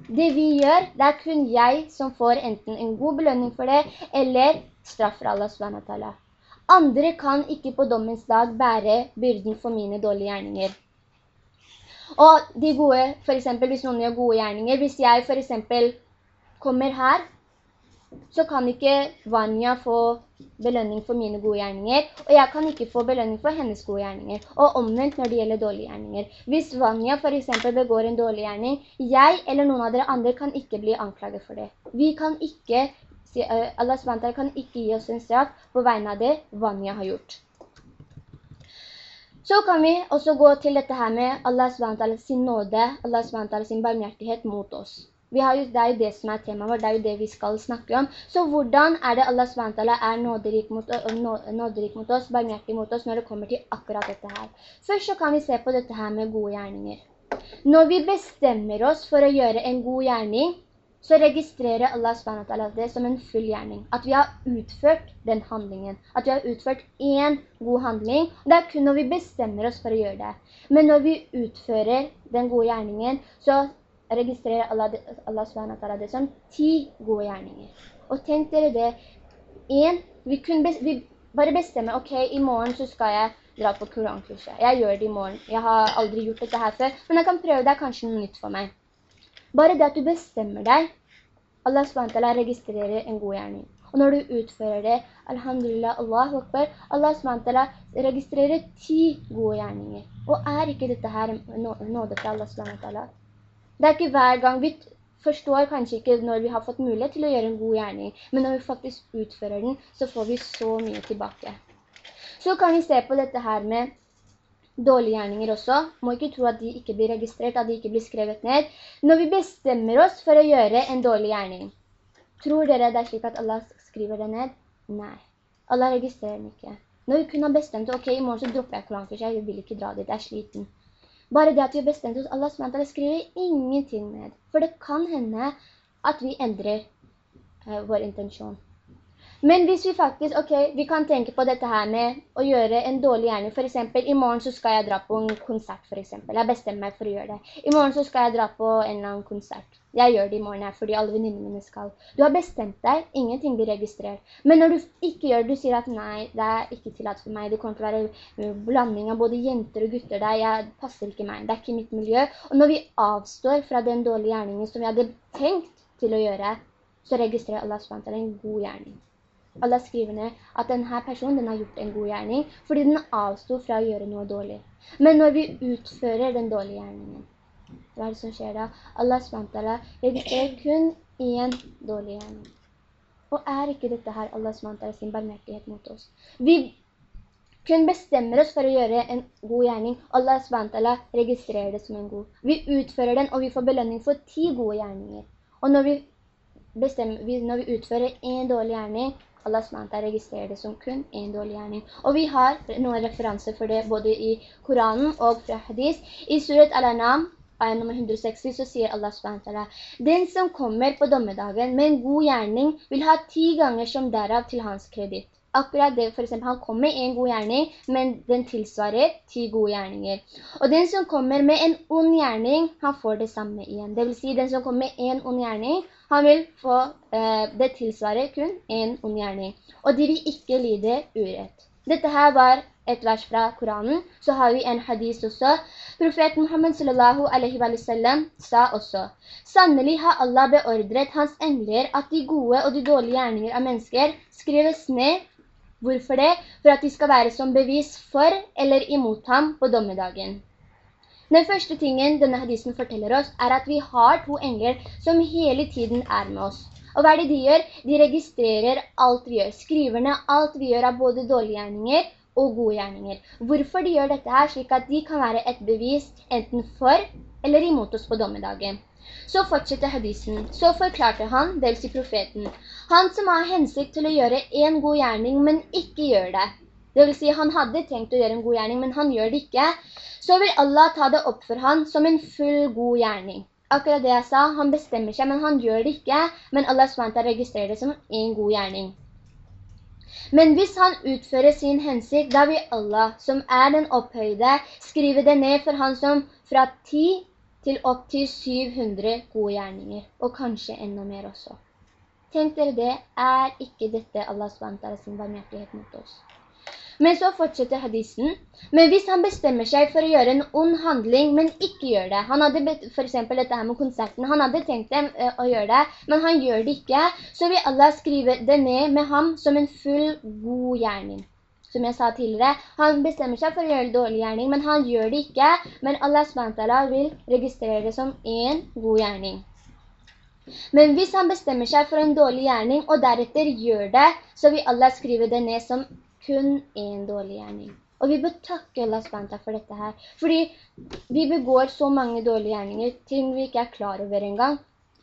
[SPEAKER 1] Det vi gjør, det er kun jeg som får enten en god belønning for det, eller straff fra Allah SWT. Andre kan ikke på dommens dag bære byrden for mine dårlige gjerninger. Og de gode, for eksempel hvis noen gjør gode gjerninger, hvis jeg for eksempel kommer her, så kan ikke Vanya få belønning for mine gode gjerninger, og jeg kan ikke få belønning for hennes gode gjerninger. Og omvendt når det gjelder dårlige gjerninger. Hvis Vanya for eksempel begår en dårlig gjerning, jeg eller noen av dere andre kan ikke bli anklaget for det. Vi kan ikke, eh, Allah SWT kan ikke gi oss en straff på vegne av det Vanya har gjort. Så kan vi også gå til dette her med Allah SWT sin nåde, Allah SWT sin barmhjertighet mot oss. Jo, det er jo det som er temaet vårt, det er jo det vi skal snakke om. Så hvordan er det Allah SWT er nåderik mot, nåderik mot oss, barmhjertig mot oss, når det kommer til akkurat dette her? Først så kan vi se på dette her med gode gjerninger. Når vi bestemmer oss for å gjøre en god gjerning, så registrerer Allah SWT det som en full gjerning. At vi har utført den handlingen. At vi har utført en god handling. Det er kun når vi bestemmer oss for å gjøre det. Men når vi utfører den gode gjerningen, så registrerer Allah, Allah SWT det som ti gode gjerninger. Og tenk dere det. En, vi, vi bare bestemmer, ok, i morgen så skal jeg dra på korankurset. Jeg gjør det i morgen. Jeg har aldri gjort dette her før, men jeg kan prøve det, kanskje noe nytt for meg. Bare det at du bestemmer deg, Allah SWT registrerer en god gjerning. Og når du utfører det, alhamdulillah, Allah Akbar, Allah SWT registrerer ti gode gjerninger. Og er ikke dette her nåde fra Allah SWT? Det er ikke hver gang vi forstår kanskje ikke når vi har fått mulighet til å gjøre en god gjerning, men når vi faktisk utfører den, så får vi så mye tilbake. Så kan vi se på dette her med dårlige gjerninger også. Må ikke tro at de ikke blir registrert, at de ikke blir skrevet ned. Når vi bestemmer oss for å gjøre en dårlig gjerning, tror dere det er slik at Allah skriver det ned? Nei. Allah registrerer den ikke. Når vi kunne ha bestemt ok, i morgen så dropper jeg korankurs, jeg vil ikke dra dit, jeg er sliten. Bare det at vi har bestemt oss, Allah SWT skriver ingenting ned. For det kan hende at vi endrer eh, vår intensjon. Men hvis vi faktisk, ok, vi kan tenke på dette her med å gjøre en dårlig gjerning. For eksempel, i morgen så skal jeg dra på en konsert, for eksempel. Jeg bestemmer meg for å gjøre det. I morgen så skal jeg dra på en eller annen konsert. Jeg gjør det i morgen her, fordi alle venninnene mine skal. Du har bestemt deg, ingenting blir registrert. Men når du ikke gjør det, du sier at nei, det er ikke tillatt for meg, det kommer til å være blanding av både jenter og gutter der, jeg passer ikke meg, det er ikke mitt miljø. Og når vi avstår fra den dårlige gjerningen som vi hadde tenkt til å gjøre, så registrerer Allah SWT en god gjerning. Allah skriver ned at denne personen den har gjort en god gjerning, fordi den avstod fra å gjøre noe dårlig. Men når vi utfører den dårlige gjerningen, hva er det som skjer da? Allah SWT registrerer kun en dårlig gjerning. Og er ikke dette her Allah SWT sin barmhjertighet mot oss? Vi kun bestemmer oss for å gjøre en god gjerning. Allah SWT registrerer det som en god. Vi utfører den, og vi får belønning for ti gode gjerninger. Og når vi, bestemmer, når vi utfører en dårlig gjerning, Allah SWT registrerer det som kun en dårlig gjerning. Og vi har noen referanser for det både i Koranen og fra hadis. I surat Al-Anam, ayah nummer 160, så sier Allah SWT Den som kommer på dommedagen med en god gjerning vil ha ti ganger som derav til hans kredit. Akkurat det, for eksempel, han kommer med en god gjerning, men den tilsvarer ti gode gjerninger. Og den som kommer med en ond gjerning, han får det samme igjen. Det vil si, den som kommer med en ond gjerning, han vil få eh, det tilsvarer kun en ond gjerning. Og de vil ikke lide urett. Dette her var et vers fra Koranen. Så har vi en hadis også. Profeten Muhammad sallallahu alaihi wa sallam sa også, Sannelig har Allah beordret hans engler at de gode og de dårlige gjerninger av mennesker skrives ned. Hvorfor det? For at de skal være som bevis for eller imot ham på dommedagen. Den første tingen denne hadisen forteller oss er at vi har to engler som hele tiden er med oss. Og hva er det de gjør? De registrerer alt vi gjør, skriver ned alt vi gjør av både dårlige gjerninger og gode gjerninger. Hvorfor de gjør dette her, slik at de kan være et bevis enten for eller imot oss på dommedagen. Så fortsetter hadisen. Så forklarte han, det vil si profeten, han som har hensikt til å gjøre en god gjerning, men ikke gjør det. Det vil si, han hadde tenkt å gjøre en god gjerning, men han gjør det ikke så vil Allah ta det opp for han som en full god gjerning. Akkurat det jeg sa, han bestemmer seg, men han gjør det ikke, men Allah SWT registrerer det som en god gjerning. Men hvis han utfører sin hensikt, da vil Allah, som er den opphøyde, skrive det ned for han som fra 10 til opp til 700 gode gjerninger, og kanskje enda mer også. Tenk dere det, er ikke dette Allah SWT sin barmhjertighet mot oss? Men så fortsetter hadisen. Men hvis han bestemmer seg for å gjøre en ond handling, men ikke gjør det. Han hadde for eksempel dette her med konserten. Han hadde tenkt dem, uh, å gjøre det, men han gjør det ikke. Så vil Allah skrive det ned med ham som en full god gjerning. Som jeg sa tidligere, han bestemmer seg for å gjøre dårlig gjerning, men han gjør det ikke. Men Allah SWT vil registrere det som en god gjerning. Men hvis han bestemmer seg for en dårlig gjerning, og deretter gjør det, så vil Allah skrive det ned som kun en dårlig gjerning. Og vi bør takke Allah SWT for dette her. Fordi vi begår så mange dårlige gjerninger, ting vi ikke er klar over engang.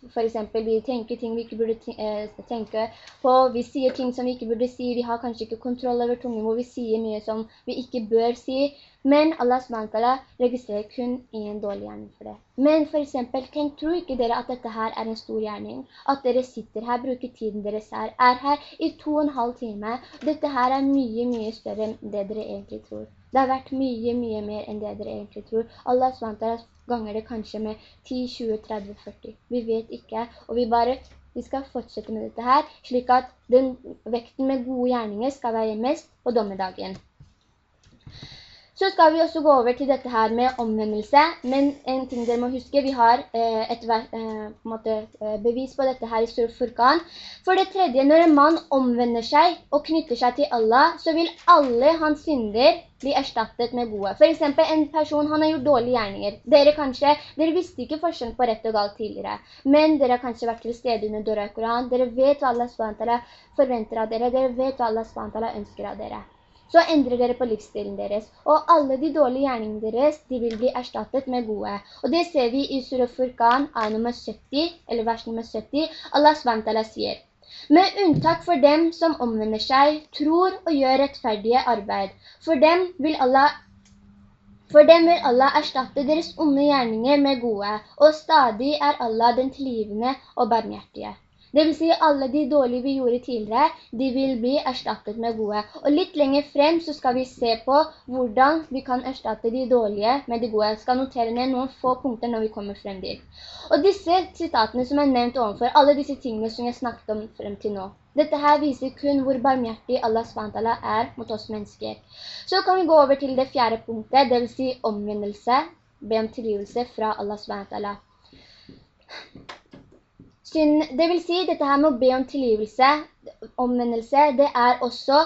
[SPEAKER 1] For eksempel, vi tenker ting vi ikke burde eh, tenke på, vi sier ting som vi ikke burde si, vi har kanskje ikke kontroll over tungen hvor vi sier mye som vi ikke bør si, men Allah SWT registrerer kun en dårlig gjerning for det. Men for eksempel, tenk, tror ikke dere at dette her er en stor gjerning? At dere sitter her, bruker tiden deres her, er her i to og en halv time. Dette her er mye, mye større enn det dere egentlig tror. Det har vært mye, mye mer enn det dere egentlig tror. Allah SWT ganger det kanskje med 10, 20, 30, 40. Vi vet ikke, og vi bare vi skal fortsette med dette her, slik at den vekten med gode gjerninger skal være mest på dommedagen. Så skal vi også gå over til dette her med omvendelse, men en ting dere må huske, vi har eh, et eh, eh, bevis på dette her i Sur Furkan. For det tredje, når en mann omvender seg og knytter seg til Allah, så vil alle hans synder bli erstattet med gode. For eksempel en person, han har gjort dårlige gjerninger. Dere kanskje, dere visste ikke forskjellen på rett og galt tidligere, men dere har kanskje vært til stede under Dora Koran. Dere vet hva Allah forventer av dere, dere vet hva Allah ønsker av dere så endrer dere på livsstilen deres. Og alle de dårlige gjerningene deres, de vil bli erstattet med gode. Og det ser vi i Surah Furqan, nummer 70, eller vers nummer 70. Allah SWT sier, med unntak for dem som omvender seg, tror og gjør rettferdige arbeid. For dem vil Allah for dem vil Allah erstatte deres onde gjerninger med gode, og stadig er Allah den tilgivende og barmhjertige. Det vil si alle de dårlige vi gjorde tidligere, de vil bli erstattet med gode. Og litt lenger frem så skal vi se på hvordan vi kan erstatte de dårlige med de gode. Jeg skal notere ned noen få punkter når vi kommer frem dit. Og disse sitatene som er nevnt overfor, alle disse tingene som jeg snakket om frem til nå, dette her viser kun hvor barmhjertig Allah SWT er mot oss mennesker. Så kan vi gå over til det fjerde punktet, det vil si omvendelse, be om tilgivelse fra Allah SWT. Synd, det vil si, dette her med å be om tilgivelse, omvendelse, det er også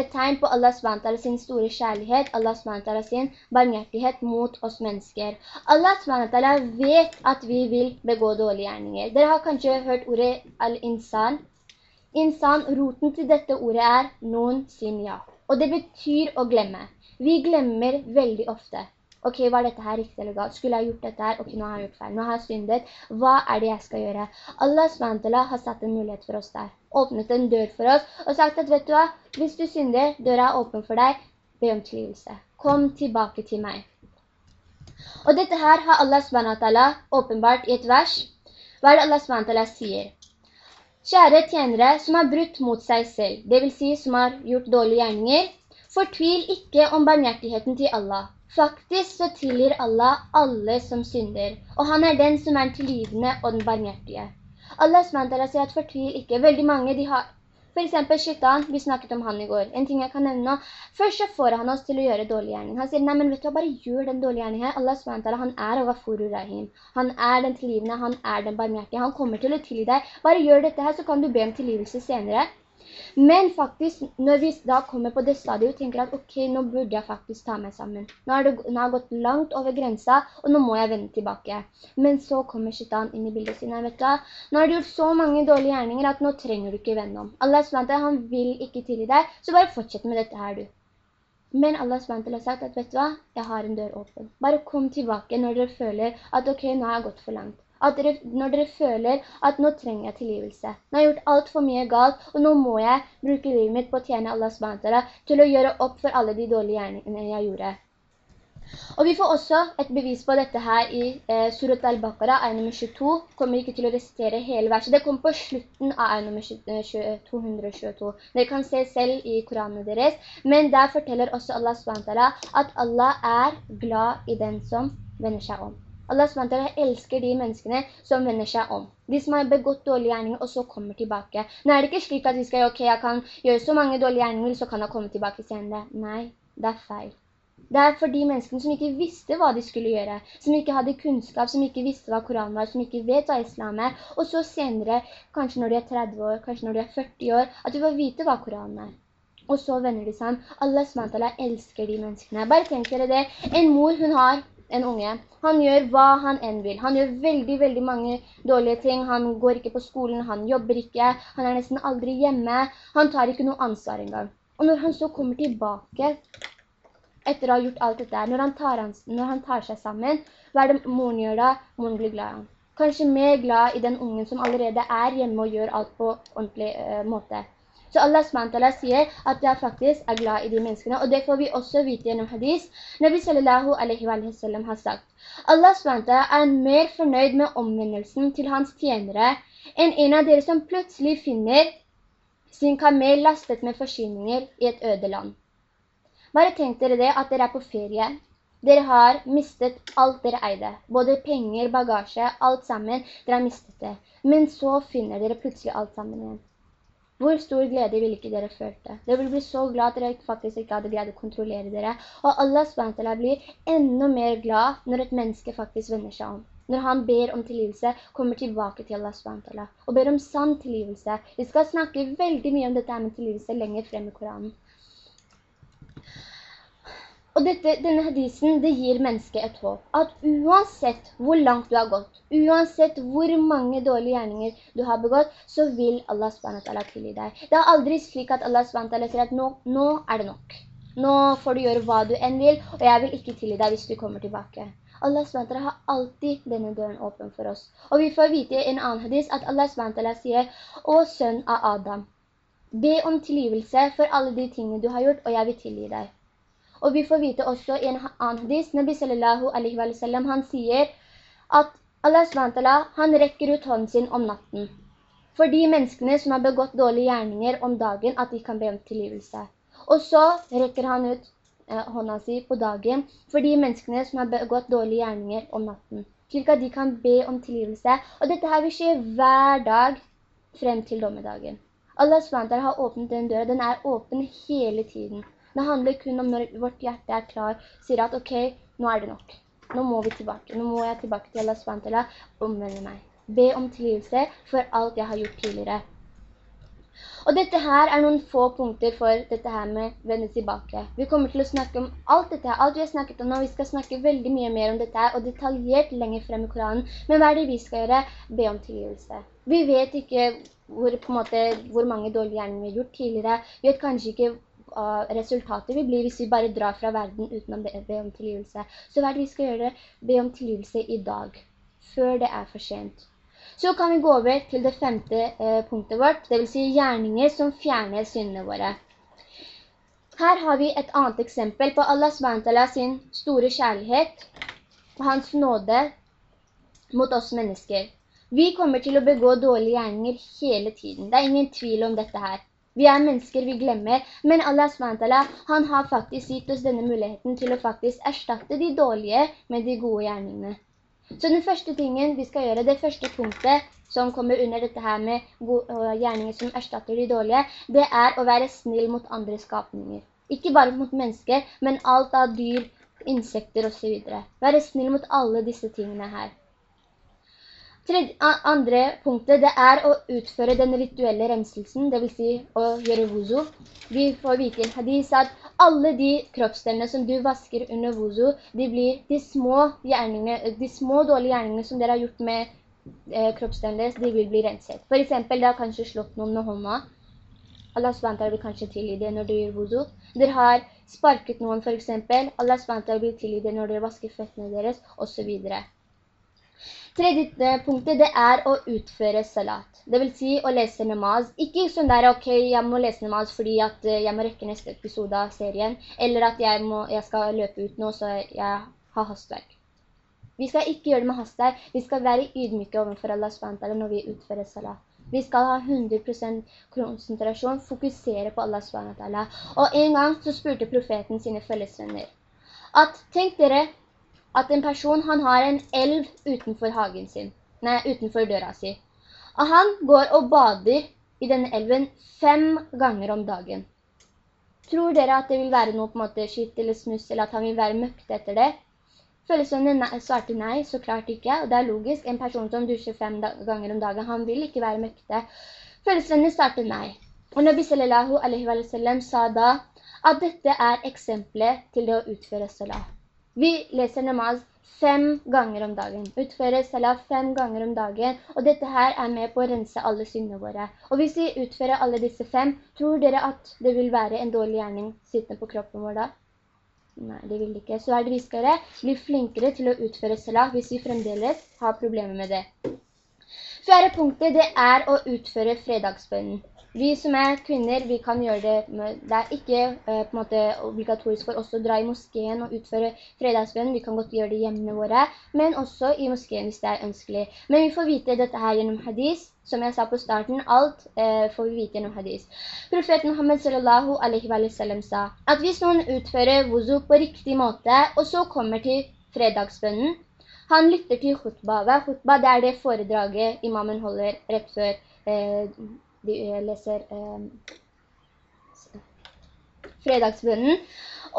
[SPEAKER 1] et tegn på Allah SWT sin store kjærlighet, Allah SWT sin barmhjertighet mot oss mennesker. Allah SWT vet at vi vil begå dårlige gjerninger. Dere har kanskje hørt ordet al-insan. Insan, roten til dette ordet er noen sin ja. Og det betyr å glemme. Vi glemmer veldig ofte. Ok, var dette her riktig eller galt? Skulle jeg gjort dette her? Ok, nå har jeg gjort feil. Nå har jeg syndet. Hva er det jeg skal gjøre? Allah SWT har satt en mulighet for oss der. Åpnet en dør for oss og sagt at, vet du hva? Hvis du synder, døra er åpen for deg. Be om tilgivelse. Kom tilbake til meg. Og dette her har Allah SWT åpenbart i et vers. Hva er det Allah SWT sier? Kjære tjenere som har brutt mot seg selv, det vil si som har gjort dårlige gjerninger, fortvil ikke om barmhjertigheten til Allah. Faktisk så tilgir Allah alle som synder, og han er den som er tilgivende og den barmhjertige. Allah SWT sier at fortvil ikke. Veldig mange de har, for eksempel Shaitan, vi snakket om han i går. En ting jeg kan nevne nå. Først så får han oss til å gjøre dårlig gjerning. Han sier, nei, men vet du hva, bare gjør den dårlige gjerningen her. Allah SWT, han er Ghafuru Rahim. Han er den tilgivende, han er den barmhjertige. Han kommer til å tilgi deg. Bare gjør dette her, så kan du be om tilgivelse senere. Men faktisk, når vi da kommer på det stadiet og tenker at ok, nå burde jeg faktisk ta meg sammen. Nå har, det, nå har jeg gått langt over grensa, og nå må jeg vende tilbake. Men så kommer shaitan inn i bildet sin. vet du, nå har du gjort så mange dårlige gjerninger at nå trenger du ikke vende om. Allah SWT, han vil ikke tilgi deg, så bare fortsett med dette her du. Men Allah SWT har sagt at, vet du hva, jeg har en dør åpen. Bare kom tilbake når dere føler at ok, nå har jeg gått for langt dere, når dere føler at nå trenger jeg tilgivelse. Nå har jeg gjort alt for mye galt, og nå må jeg bruke livet mitt på å tjene Allah SWT til å gjøre opp for alle de dårlige gjerningene jeg gjorde. Og vi får også et bevis på dette her i eh, Surat al-Baqarah, ayat nummer 22. Kommer ikke til å resitere hele verset. Det kommer på slutten av ayat nummer 222. Eh, dere kan se selv i Koranen deres. Men der forteller også Allah SWT at Allah er glad i den som vender seg om. Allah SWT elsker de menneskene som vender seg om. De som har begått dårlige gjerninger og så kommer tilbake. Nå er det ikke slik at vi skal, ok, jeg kan gjøre så mange dårlige gjerninger, så kan jeg komme tilbake senere. Nei, det er feil. Det er for de menneskene som ikke visste hva de skulle gjøre, som ikke hadde kunnskap, som ikke visste hva Koranen var, som ikke vet hva islam er, og så senere, kanskje når de er 30 år, kanskje når de er 40 år, at de får vite hva Koranen er. Og så vender de seg om. Allah SWT elsker de menneskene. Bare tenk dere det. En mor, hun har en unge. Han gjør hva han enn vil. Han gjør veldig, veldig mange dårlige ting. Han går ikke på skolen, han jobber ikke, han er nesten aldri hjemme. Han tar ikke noe ansvar engang. Og når han så kommer tilbake, etter å ha gjort alt dette, når han tar, når han tar seg sammen, hva er det moren gjør da? Moren blir glad i ham. Kanskje mer glad i den ungen som allerede er hjemme og gjør alt på ordentlig uh, måte. Så Allah SWT sier at jeg faktisk er glad i de menneskene, og det får vi også vite gjennom hadis. Nabi sallallahu alaihi wa sallam har sagt, Allah SWT er mer fornøyd med omvendelsen til hans tjenere enn en av dere som plutselig finner sin kamel lastet med forsyninger i et øde land. Bare tenk dere det, at dere er på ferie. Dere har mistet alt dere eide. Både penger, bagasje, alt sammen. Dere har mistet det. Men så finner dere plutselig alt sammen igjen. Hvor stor glede vil ikke dere følte? Dere vil bli så glad at dere faktisk ikke hadde greid å kontrollere dere. Og Allah SWT blir enda mer glad når et menneske faktisk vender seg om. Når han ber om tilgivelse, kommer tilbake til Allah SWT og ber om sann tilgivelse. Vi skal snakke veldig mye om dette med tilgivelse lenger frem i Koranen. Og dette, denne hadisen, det gir mennesket et håp. At uansett hvor langt du har gått, uansett hvor mange dårlige gjerninger du har begått, så vil Allah SWT tilgi deg. Det er aldri slik at Allah SWT sier at nå, nå er det nok. Nå får du gjøre hva du enn vil, og jeg vil ikke tilgi deg hvis du kommer tilbake. Allah SWT har alltid denne døren åpen for oss. Og vi får vite i en annen hadis at Allah SWT sier, «Å sønn av Adam, be om tilgivelse for alle de tingene du har gjort, og jeg vil tilgi deg.» Og vi får vite også i en annen hadis, Nabi sallallahu alaihi wa sallam, han sier at Allah SWT, han rekker ut hånden sin om natten. for de menneskene som har begått dårlige gjerninger om dagen, at de kan be om tilgivelse. Og så rekker han ut eh, hånda si på dagen for de menneskene som har begått dårlige gjerninger om natten, slik at de kan be om tilgivelse. Og dette her vil skje hver dag frem til dommedagen. Allah SWT har åpnet den døra, den er åpen hele tiden. Det handler kun om når vårt hjerte er klar, sier at ok, nå er det nok. Nå må vi tilbake, nå må jeg tilbake til Allah SWT omvende meg. Be om tilgivelse for alt jeg har gjort tidligere. Og dette her er noen få punkter for dette her med vende tilbake. Vi kommer til å snakke om alt dette her, alt vi har snakket om nå. Vi skal snakke veldig mye mer om dette her, og detaljert lenger frem i Koranen. Men hva er det vi skal gjøre? Be om tilgivelse. Vi vet ikke hvor, måte, hvor mange dårlige gjerninger vi har gjort tidligere. Vi vet kanskje ikke uh, resultatet vil bli hvis vi bare drar fra verden uten å be om tilgivelse. Så hva er det vi skal gjøre? Be om tilgivelse i dag, før det er for sent. Så kan vi gå over til det femte eh, punktet vårt, det vil si gjerninger som fjerner syndene våre. Her har vi et annet eksempel på Allah SWT sin store kjærlighet og hans nåde mot oss mennesker. Vi kommer til å begå dårlige gjerninger hele tiden. Det er ingen tvil om dette her. Vi er mennesker, vi glemmer, men Allah SWT, han har faktisk gitt oss denne muligheten til å faktisk erstatte de dårlige med de gode gjerningene. Så den første tingen vi skal gjøre, det første punktet som kommer under dette her med gjerninger som erstatter de dårlige, det er å være snill mot andre skapninger. Ikke bare mot mennesker, men alt av dyr, insekter og så videre. Være snill mot alle disse tingene her. Tredje, andre punktet, det er å utføre den rituelle renselsen, det vil si å gjøre wuzu. Vi får vite i hadis at alle de kroppsdelene som du vasker under wuzu, de blir de små, de små dårlige gjerningene som dere har gjort med eh, kroppsdelene deres, de vil bli renset. For eksempel, dere har kanskje slått noen med hånda. Allah SWT vil kanskje tilgi det når du gjør wuzu. Dere har sparket noen for eksempel. Allah SWT vil tilgi det når dere vasker føttene deres, og så videre. Tredje punktet, det er å utføre salat. Det vil si å lese namaz. Ikke sånn der, ok, jeg må lese namaz fordi at eh, jeg må rekke neste episode av serien, eller at jeg, må, jeg skal løpe ut nå, så jeg har hastverk. Vi skal ikke gjøre det med hastverk. Vi skal være ydmyke overfor Allah SWT når vi utfører salat. Vi skal ha 100% konsentrasjon, fokusere på Allah SWT. Og en gang så spurte profeten sine følgesvenner at tenk dere at en person, han har en elv utenfor hagen sin, nei, utenfor døra si. Og han går og bader i denne elven fem ganger om dagen. Tror dere at det vil være noe på en måte skitt eller smuss, eller at han vil være møkt etter det? Følgesønnen svarte nei, så klart ikke, og det er logisk. En person som dusjer fem ganger om dagen, han vil ikke være møkte. Følgesønnen svarte nei. Og Nabi sallallahu alaihi wa sallam sa da at dette er eksempelet til det å utføre salat. Vi leser namaz fem ganger om dagen, utfører salat fem ganger om dagen, og dette her er med på å rense alle syndene våre. Og hvis vi utfører alle disse fem, tror dere at det vil være en dårlig gjerning sittende på kroppen vår da? Nei, det vil ikke. Så er det vi skal bli flinkere til å utføre salat hvis vi fremdeles har problemer med det. Fjerde punktet, det er å utføre fredagsbønnen. Vi som er kvinner, vi kan gjøre det, det er ikke eh, på en måte obligatorisk for oss å dra i moskeen og utføre fredagsbønn. Vi kan godt gjøre det hjemme våre, men også i moskeen hvis det er ønskelig. Men vi får vite dette her gjennom hadis, som jeg sa på starten, alt eh, får vi vite gjennom hadis. Profeten Muhammad sallallahu alaihi wa sallam sa at hvis noen utfører wuzu på riktig måte, og så kommer til fredagsbønnen, han lytter til khutba. Hva khutba? Det er det foredraget imamen holder rett før eh, de leser eh, fredagsbønnen.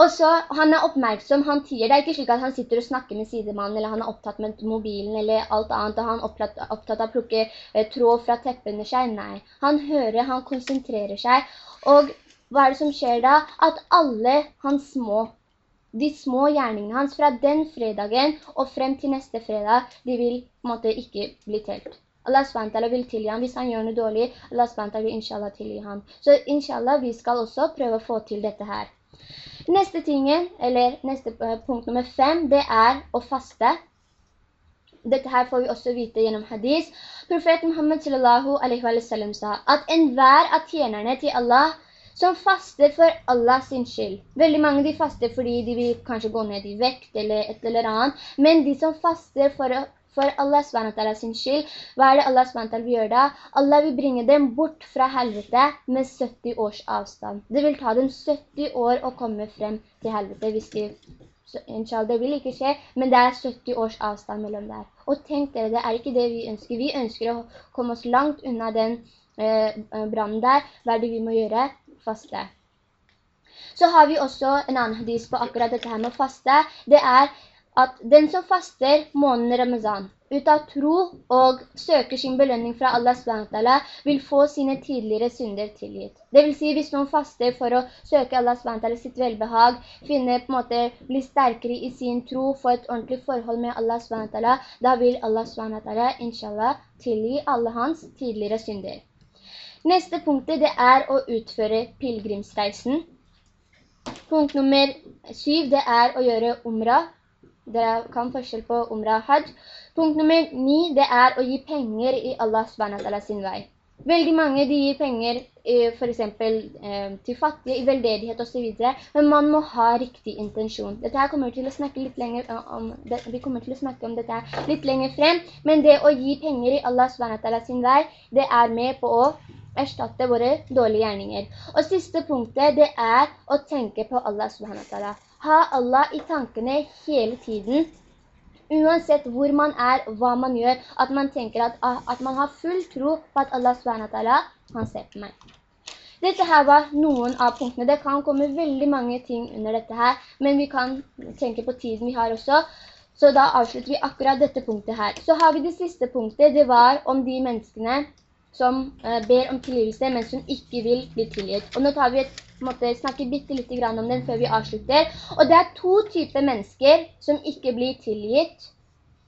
[SPEAKER 1] Og så, han er oppmerksom, han tier. Det er ikke slik at han sitter og snakker med sidemannen, eller han er opptatt med mobilen, eller alt annet, og han er opptatt, opptatt av å plukke eh, tråd fra teppene seg. Nei, han hører, han konsentrerer seg. Og hva er det som skjer da? At alle hans små, de små gjerningene hans fra den fredagen og frem til neste fredag, de vil på en måte ikke bli telt. Allah SWT vil tilgi ham hvis han gjør noe dårlig. Allah SWT vil inshallah tilgi ham. Så inshallah vi skal også prøve å få til dette her. Neste tingen, eller neste eh, punkt nummer fem, det er å faste. Dette her får vi også vite gjennom hadis. Profeten Muhammad sallallahu alaihi wa sallam sa at enhver av tjenerne til Allah som faster for Allah sin skyld. Veldig mange de faster fordi de vil kanskje gå ned i vekt eller et eller annet, men de som faster for, for Allah SWT sin skyld, hva er det Allah SWT vil gjøre da? Allah vil bringe dem bort fra helvete med 70 års avstand. Det vil ta dem 70 år å komme frem til helvete hvis de Inshallah, det vil ikke skje, men det er 70 års avstand mellom der. Og tenk dere, det er ikke det vi ønsker. Vi ønsker å komme oss langt unna den eh, brannen der. Hva er det vi må gjøre? Faste. Så har vi også en annen hadis på akkurat dette her med faste. Det er at den som faster måneden Ramazan, ut av tro og søker sin belønning fra Allah SWT, vil få sine tidligere synder tilgitt. Det vil si, hvis noen faster for å søke Allah SWT sitt velbehag, finne på en måte, bli sterkere i sin tro, få et ordentlig forhold med Allah SWT, da vil Allah SWT, inshallah, tilgi alle hans tidligere synder. Neste punktet, det er å utføre pilgrimsreisen. Punkt nummer syv, det er å gjøre umrah. Det kan forskjell på umrah og hajj. Punkt nummer ni, det er å gi penger i Allah SWT sin vei. Veldig mange de gir penger eh, for eksempel eh, til fattige, i veldedighet og så videre, men man må ha riktig intensjon. Dette her kommer til å snakke litt lenger om, vi kommer til å snakke om dette litt lenger frem, men det å gi penger i Allah SWT sin vei, det er med på å erstatte våre dårlige gjerninger. Og siste punktet, det er å tenke på Allah SWT ha Allah i tankene hele tiden, uansett hvor man er, hva man gjør, at man tenker at, at man har full tro på at Allah SWT, han ser på meg. Dette her var noen av punktene. Det kan komme veldig mange ting under dette her, men vi kan tenke på tiden vi har også. Så da avslutter vi akkurat dette punktet her. Så har vi det siste punktet, det var om de menneskene som uh, ber om tilgivelse, men som ikke vil bli tilgitt. Og nå tar vi et måte, snakke bitte litt om den før vi avslutter. Og det er to typer mennesker som ikke blir tilgitt,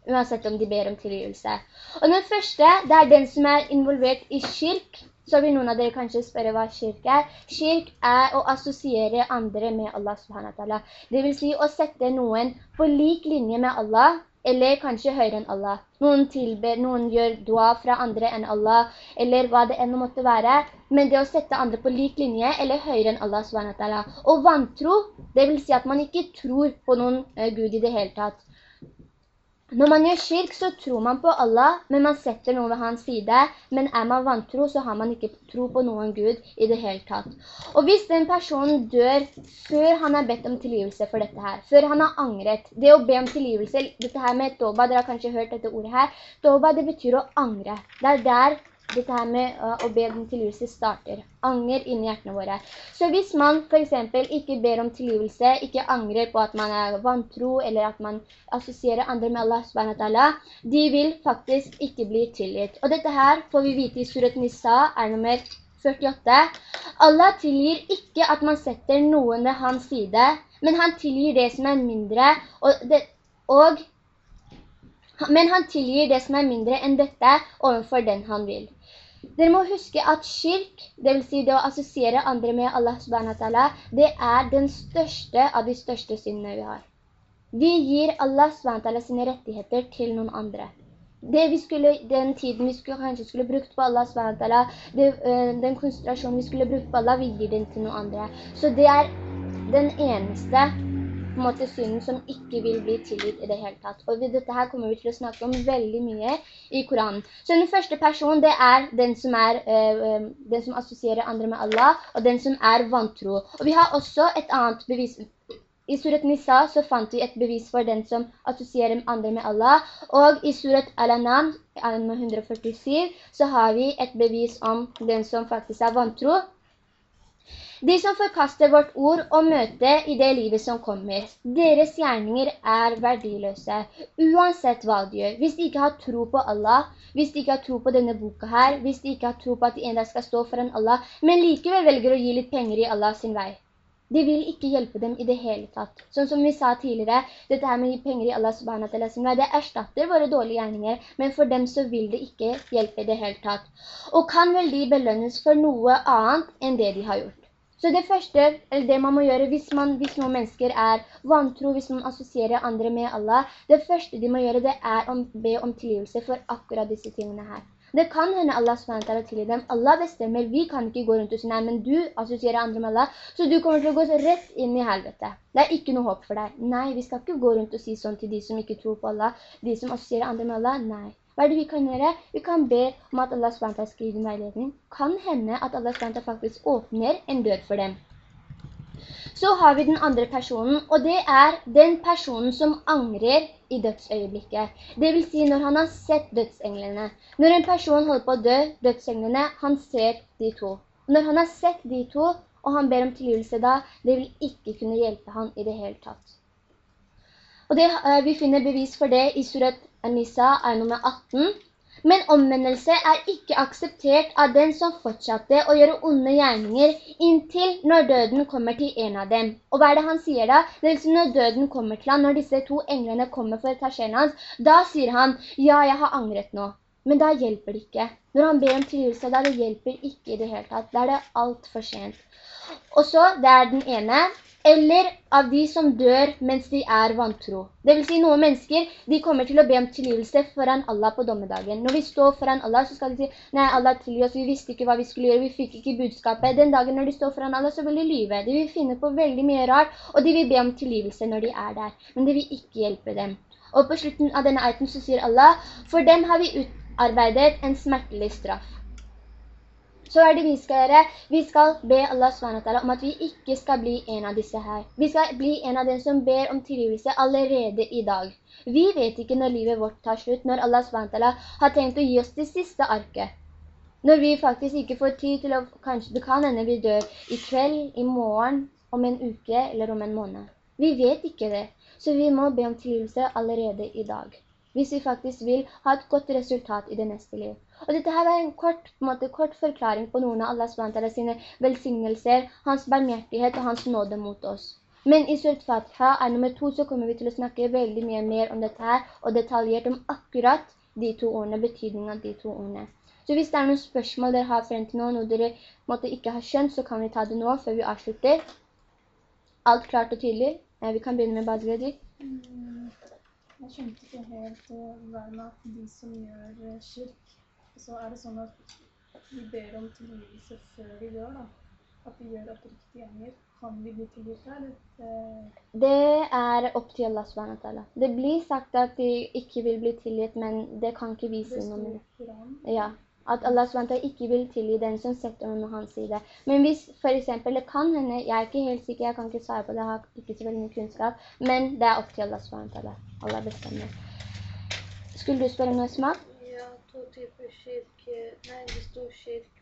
[SPEAKER 1] uansett om de ber om tilgivelse. Og den første, det er den som er involvert i kirk. Så vil noen av dere kanskje spørre hva kirk er. Kirk er å assosiere andre med Allah Det vil si å sette noen på lik linje med Allah, eller kanskje høyere enn Allah. Noen tilber, noen gjør dua fra andre enn Allah, eller hva det enn måtte være. Men det å sette andre på lik linje, eller høyere enn Allah SWT. Og vantro, det vil si at man ikke tror på noen uh, Gud i det hele tatt. Når man gjør kirk, så tror man på Allah, men man setter noe ved hans side. Men er man vantro, så har man ikke tro på noen Gud i det hele tatt. Og hvis den personen dør før han har bedt om tilgivelse for dette her, før han har angret, det å be om tilgivelse, dette her med toba, dere har kanskje hørt dette ordet her, toba det betyr å angre. Det er der dette her med å be om tilgivelse starter. Anger inni hjertene våre. Så hvis man for eksempel ikke ber om tilgivelse, ikke angrer på at man er vantro, eller at man assosierer andre med Allah subhanahu de vil faktisk ikke bli tilgitt. Og dette her får vi vite i Surat Nisa, er nummer 48. Allah tilgir ikke at man setter noen ved hans side, men han tilgir det som er mindre, og, det, og men han tilgir det som er mindre enn dette overfor den han vil. Dere må huske at kirk, det vil si det å assosiere andre med Allah subhanahu det er den største av de største syndene vi har. Vi gir Allah subhanahu sine rettigheter til noen andre. Skulle, den tiden vi skulle, kanskje skulle brukt på Allah subhanahu det, den konsentrasjonen vi skulle brukt på Allah, vi gir den til noen andre. Så det er den eneste måte synden som ikke vil bli tilgitt i det hele tatt. Og dette her kommer vi til å snakke om veldig mye i Koranen. Så den første personen, det er den som, er, øh, den som assosierer andre med Allah, og den som er vantro. Og vi har også et annet bevis. I surat Nisa så fant vi et bevis for den som assosierer andre med Allah, og i surat Al-Anam, 147, så har vi et bevis om den som faktisk er vantro, de som forkaster vårt ord og møte i det livet som kommer, deres gjerninger er verdiløse, uansett hva de gjør. Hvis de ikke har tro på Allah, hvis de ikke har tro på denne boka her, hvis de ikke har tro på at de en dag skal stå foran Allah, men likevel velger å gi litt penger i Allah sin vei. De vil ikke hjelpe dem i det hele tatt. Sånn som vi sa tidligere, dette her med penger i Allah subhanahu sin vei, det erstatter våre dårlige gjerninger, men for dem så vil det ikke hjelpe i det hele tatt. Og kan vel de belønnes for noe annet enn det de har gjort. Så det første, eller det man må gjøre hvis, man, hvis noen mennesker er vantro, hvis man assosierer andre med Allah, det første de må gjøre det er å be om tilgivelse for akkurat disse tingene her. Det kan hende Allah SWT tilgir dem. Allah bestemmer, vi kan ikke gå rundt og si, nei, men du assosierer andre med Allah, så du kommer til å gå rett inn i helvete. Det er ikke noe håp for deg. Nei, vi skal ikke gå rundt og si sånn til de som ikke tror på Allah, de som assosierer andre med Allah. Nei. Hva er det vi kan gjøre? Vi kan be om at Allah SWT skriver en veiledning. Kan hende at Allah SWT faktisk åpner en dør for dem. Så har vi den andre personen, og det er den personen som angrer i dødsøyeblikket. Det vil si når han har sett dødsenglene. Når en person holder på å dø, dødsenglene, han ser de to. Når han har sett de to, og han ber om tilgivelse da, det vil ikke kunne hjelpe han i det hele tatt. Og det, uh, vi finner bevis for det i surat An-Nisa, er nummer 18, men omvendelse er ikke akseptert av den som fortsatte å gjøre onde gjerninger inntil når døden kommer til en av dem. Og hva er det han sier da? Det vil si når døden kommer til han, når disse to englene kommer for å ta sjelen hans, da sier han, ja, jeg har angret nå. Men da hjelper det ikke. Når han ber om tilgivelse, da det hjelper ikke i det hele tatt. Da er det alt for sent. Og så, det er den ene eller av de som dør mens de er vantro. Det vil si noen mennesker, de kommer til å be om tilgivelse foran Allah på dommedagen. Når vi står foran Allah, så skal de si, nei, Allah tilgi oss, vi visste ikke hva vi skulle gjøre, vi fikk ikke budskapet. Den dagen når de står foran Allah, så vil de lyve. De vil finne på veldig mye rart, og de vil be om tilgivelse når de er der. Men det vil ikke hjelpe dem. Og på slutten av denne eiten så sier Allah, for dem har vi utarbeidet en smertelig straff. Så er det vi skal gjøre. Vi skal be Allah SWT om at vi ikke skal bli en av disse her. Vi skal bli en av dem som ber om tilgivelse allerede i dag. Vi vet ikke når livet vårt tar slutt, når Allah SWT har tenkt å gi oss det siste arket. Når vi faktisk ikke får tid til å, kanskje det kan hende vi dør i kveld, i morgen, om en uke eller om en måned. Vi vet ikke det, så vi må be om tilgivelse allerede i dag. Hvis vi faktisk vil ha et godt resultat i det neste livet. Og dette her var en kort, en måte, kort forklaring på noen av Allah SWT sine velsignelser, hans barmhjertighet og hans nåde mot oss. Men i Surat Fatiha er nummer to, så kommer vi til å snakke veldig mye mer om dette her, og detaljert om akkurat de to ordene, betydningen av de to ordene. Så hvis det er noen spørsmål dere har frem til nå, noe dere måtte ikke ha skjønt, så kan vi ta det nå, før vi avslutter. Alt klart og tydelig. Eh, vi kan begynne med Badgadi.
[SPEAKER 2] Mm, jeg skjønte ikke helt uh, hva med at de som gjør uh, kirk, så er det sånn at vi ber om tilgivelse før vi gjør, da. At vi gjør oppriktige gjerninger. Kan vi bli tilgitt der?
[SPEAKER 1] Det er opp til Allah SWT. Det blir sagt at de ikke vil bli tilgitt, men det kan ikke vise noe med. Ja, at Allah SWT ikke vil tilgi den som setter noen hans side. Men hvis for eksempel, det kan hende, jeg er ikke helt sikker, jeg kan ikke svare på det, jeg har ikke så veldig mye kunnskap, men det er opp til Allah SWT. Allah bestemmer. Skulle du spørre noe smak?
[SPEAKER 3] Typer kirk. Nei, det sto kirk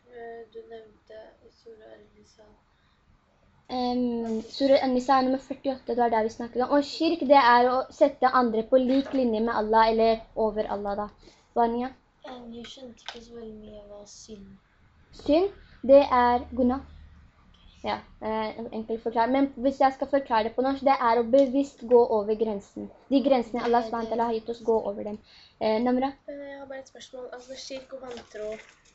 [SPEAKER 3] du nevnte i Surah Al-Nisa.
[SPEAKER 1] Um, Surah Al-Nisa er nummer 48, det var der vi snakket om. Og kirk, det er å sette andre på lik linje med Allah, eller over Allah da. Vanya?
[SPEAKER 3] Jeg skjønte ikke så veldig mye hva synd.
[SPEAKER 1] Synd, det er guna. Ja, enkelt forklare. Men hvis jeg skal forklare det på norsk, det er å bevisst gå over grensen. De grensene Allah SWT har gitt oss, gå over dem. Eh, Namra?
[SPEAKER 4] Eh, jeg har bare et spørsmål. Altså, kirk og vantro,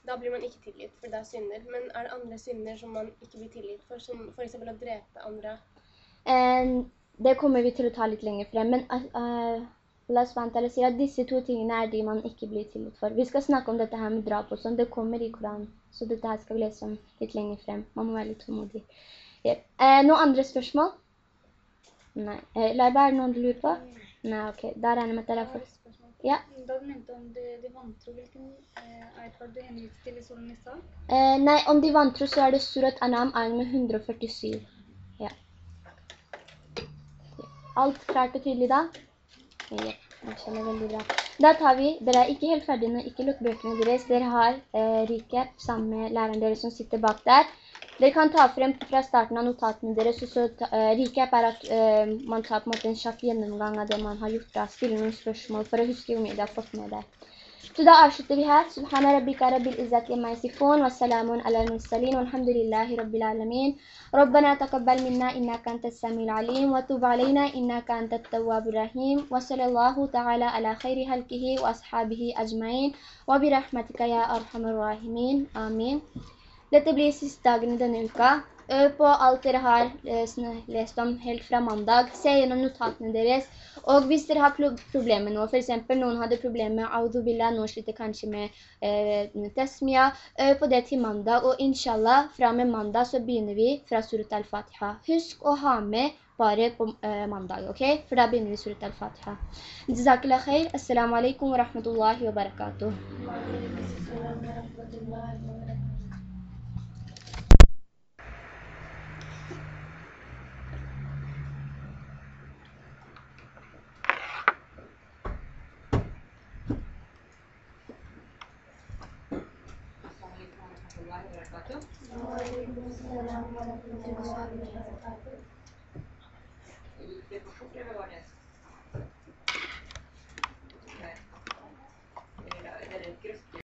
[SPEAKER 4] da blir man ikke tilgitt, for det er synder. Men er det andre synder som man ikke blir tilgitt for, som for eksempel å drepe andre?
[SPEAKER 1] Eh, det kommer vi til å ta litt lenger frem, men uh, Allah SWT sier at disse to tingene er de man ikke blir tillit for. Vi skal snakke om dette her med drap og sånn, det kommer i Koran. Så dette her skal vi lese om litt lenger frem. Man må være litt tålmodig. Yep. Eh, noen andre spørsmål? Nei. Eh, Leiba, er det noen du lurer på? Nei, ok. Da regner jeg med at det er for... Ja.
[SPEAKER 2] Da du mente om de, de vantro, hvilken eh, ayat var det henvist til i Solen Nisa?
[SPEAKER 1] Eh, nei, om de vantro så er det Surat Anam, ayat med 147. Ja. Alt klart og tydelig da? Det bra. Da tar vi, dere er ikke helt ferdige nå, ikke lukk bøkene deres. Dere har eh, recap sammen med læreren deres som sitter bak der. Dere kan ta frem fra starten av notatene deres, og så uh, recap er at uh, man tar på en måte en kjapp gjennomgang av det man har gjort da, stille noen spørsmål for å huske hvor mye de har fått med deg. ابتداء التشبيهات سبحان ربك رب العزة لما يصفون والسلام على المرسلين والحمد لله رب العالمين. ربنا تقبل منا إنك أنت السميع العليم وتب علينا إنك أنت التواب الرحيم. وصلى الله تعالى على خير هلكه وأصحابه أجمعين. وبرحمتك يا أرحم الراحمين. آمين. لتبليس استاغن دنيلكا Øv på alt dere har eh, lest om helt fra mandag. Se gjennom notatene deres. Og hvis dere har problemer noe, for eksempel noen hadde problemer med Audubillah, noen sliter kanskje med eh, Tesmia, øv på det til mandag. Og inshallah, fra med mandag så begynner vi fra Surat al-Fatiha. Husk å ha med bare på eh, mandag, ok? For da begynner vi Surat al-Fatiha. Jazakallah khair. Assalamu alaikum wa rahmatullahi wa barakatuh.
[SPEAKER 5] Gikk det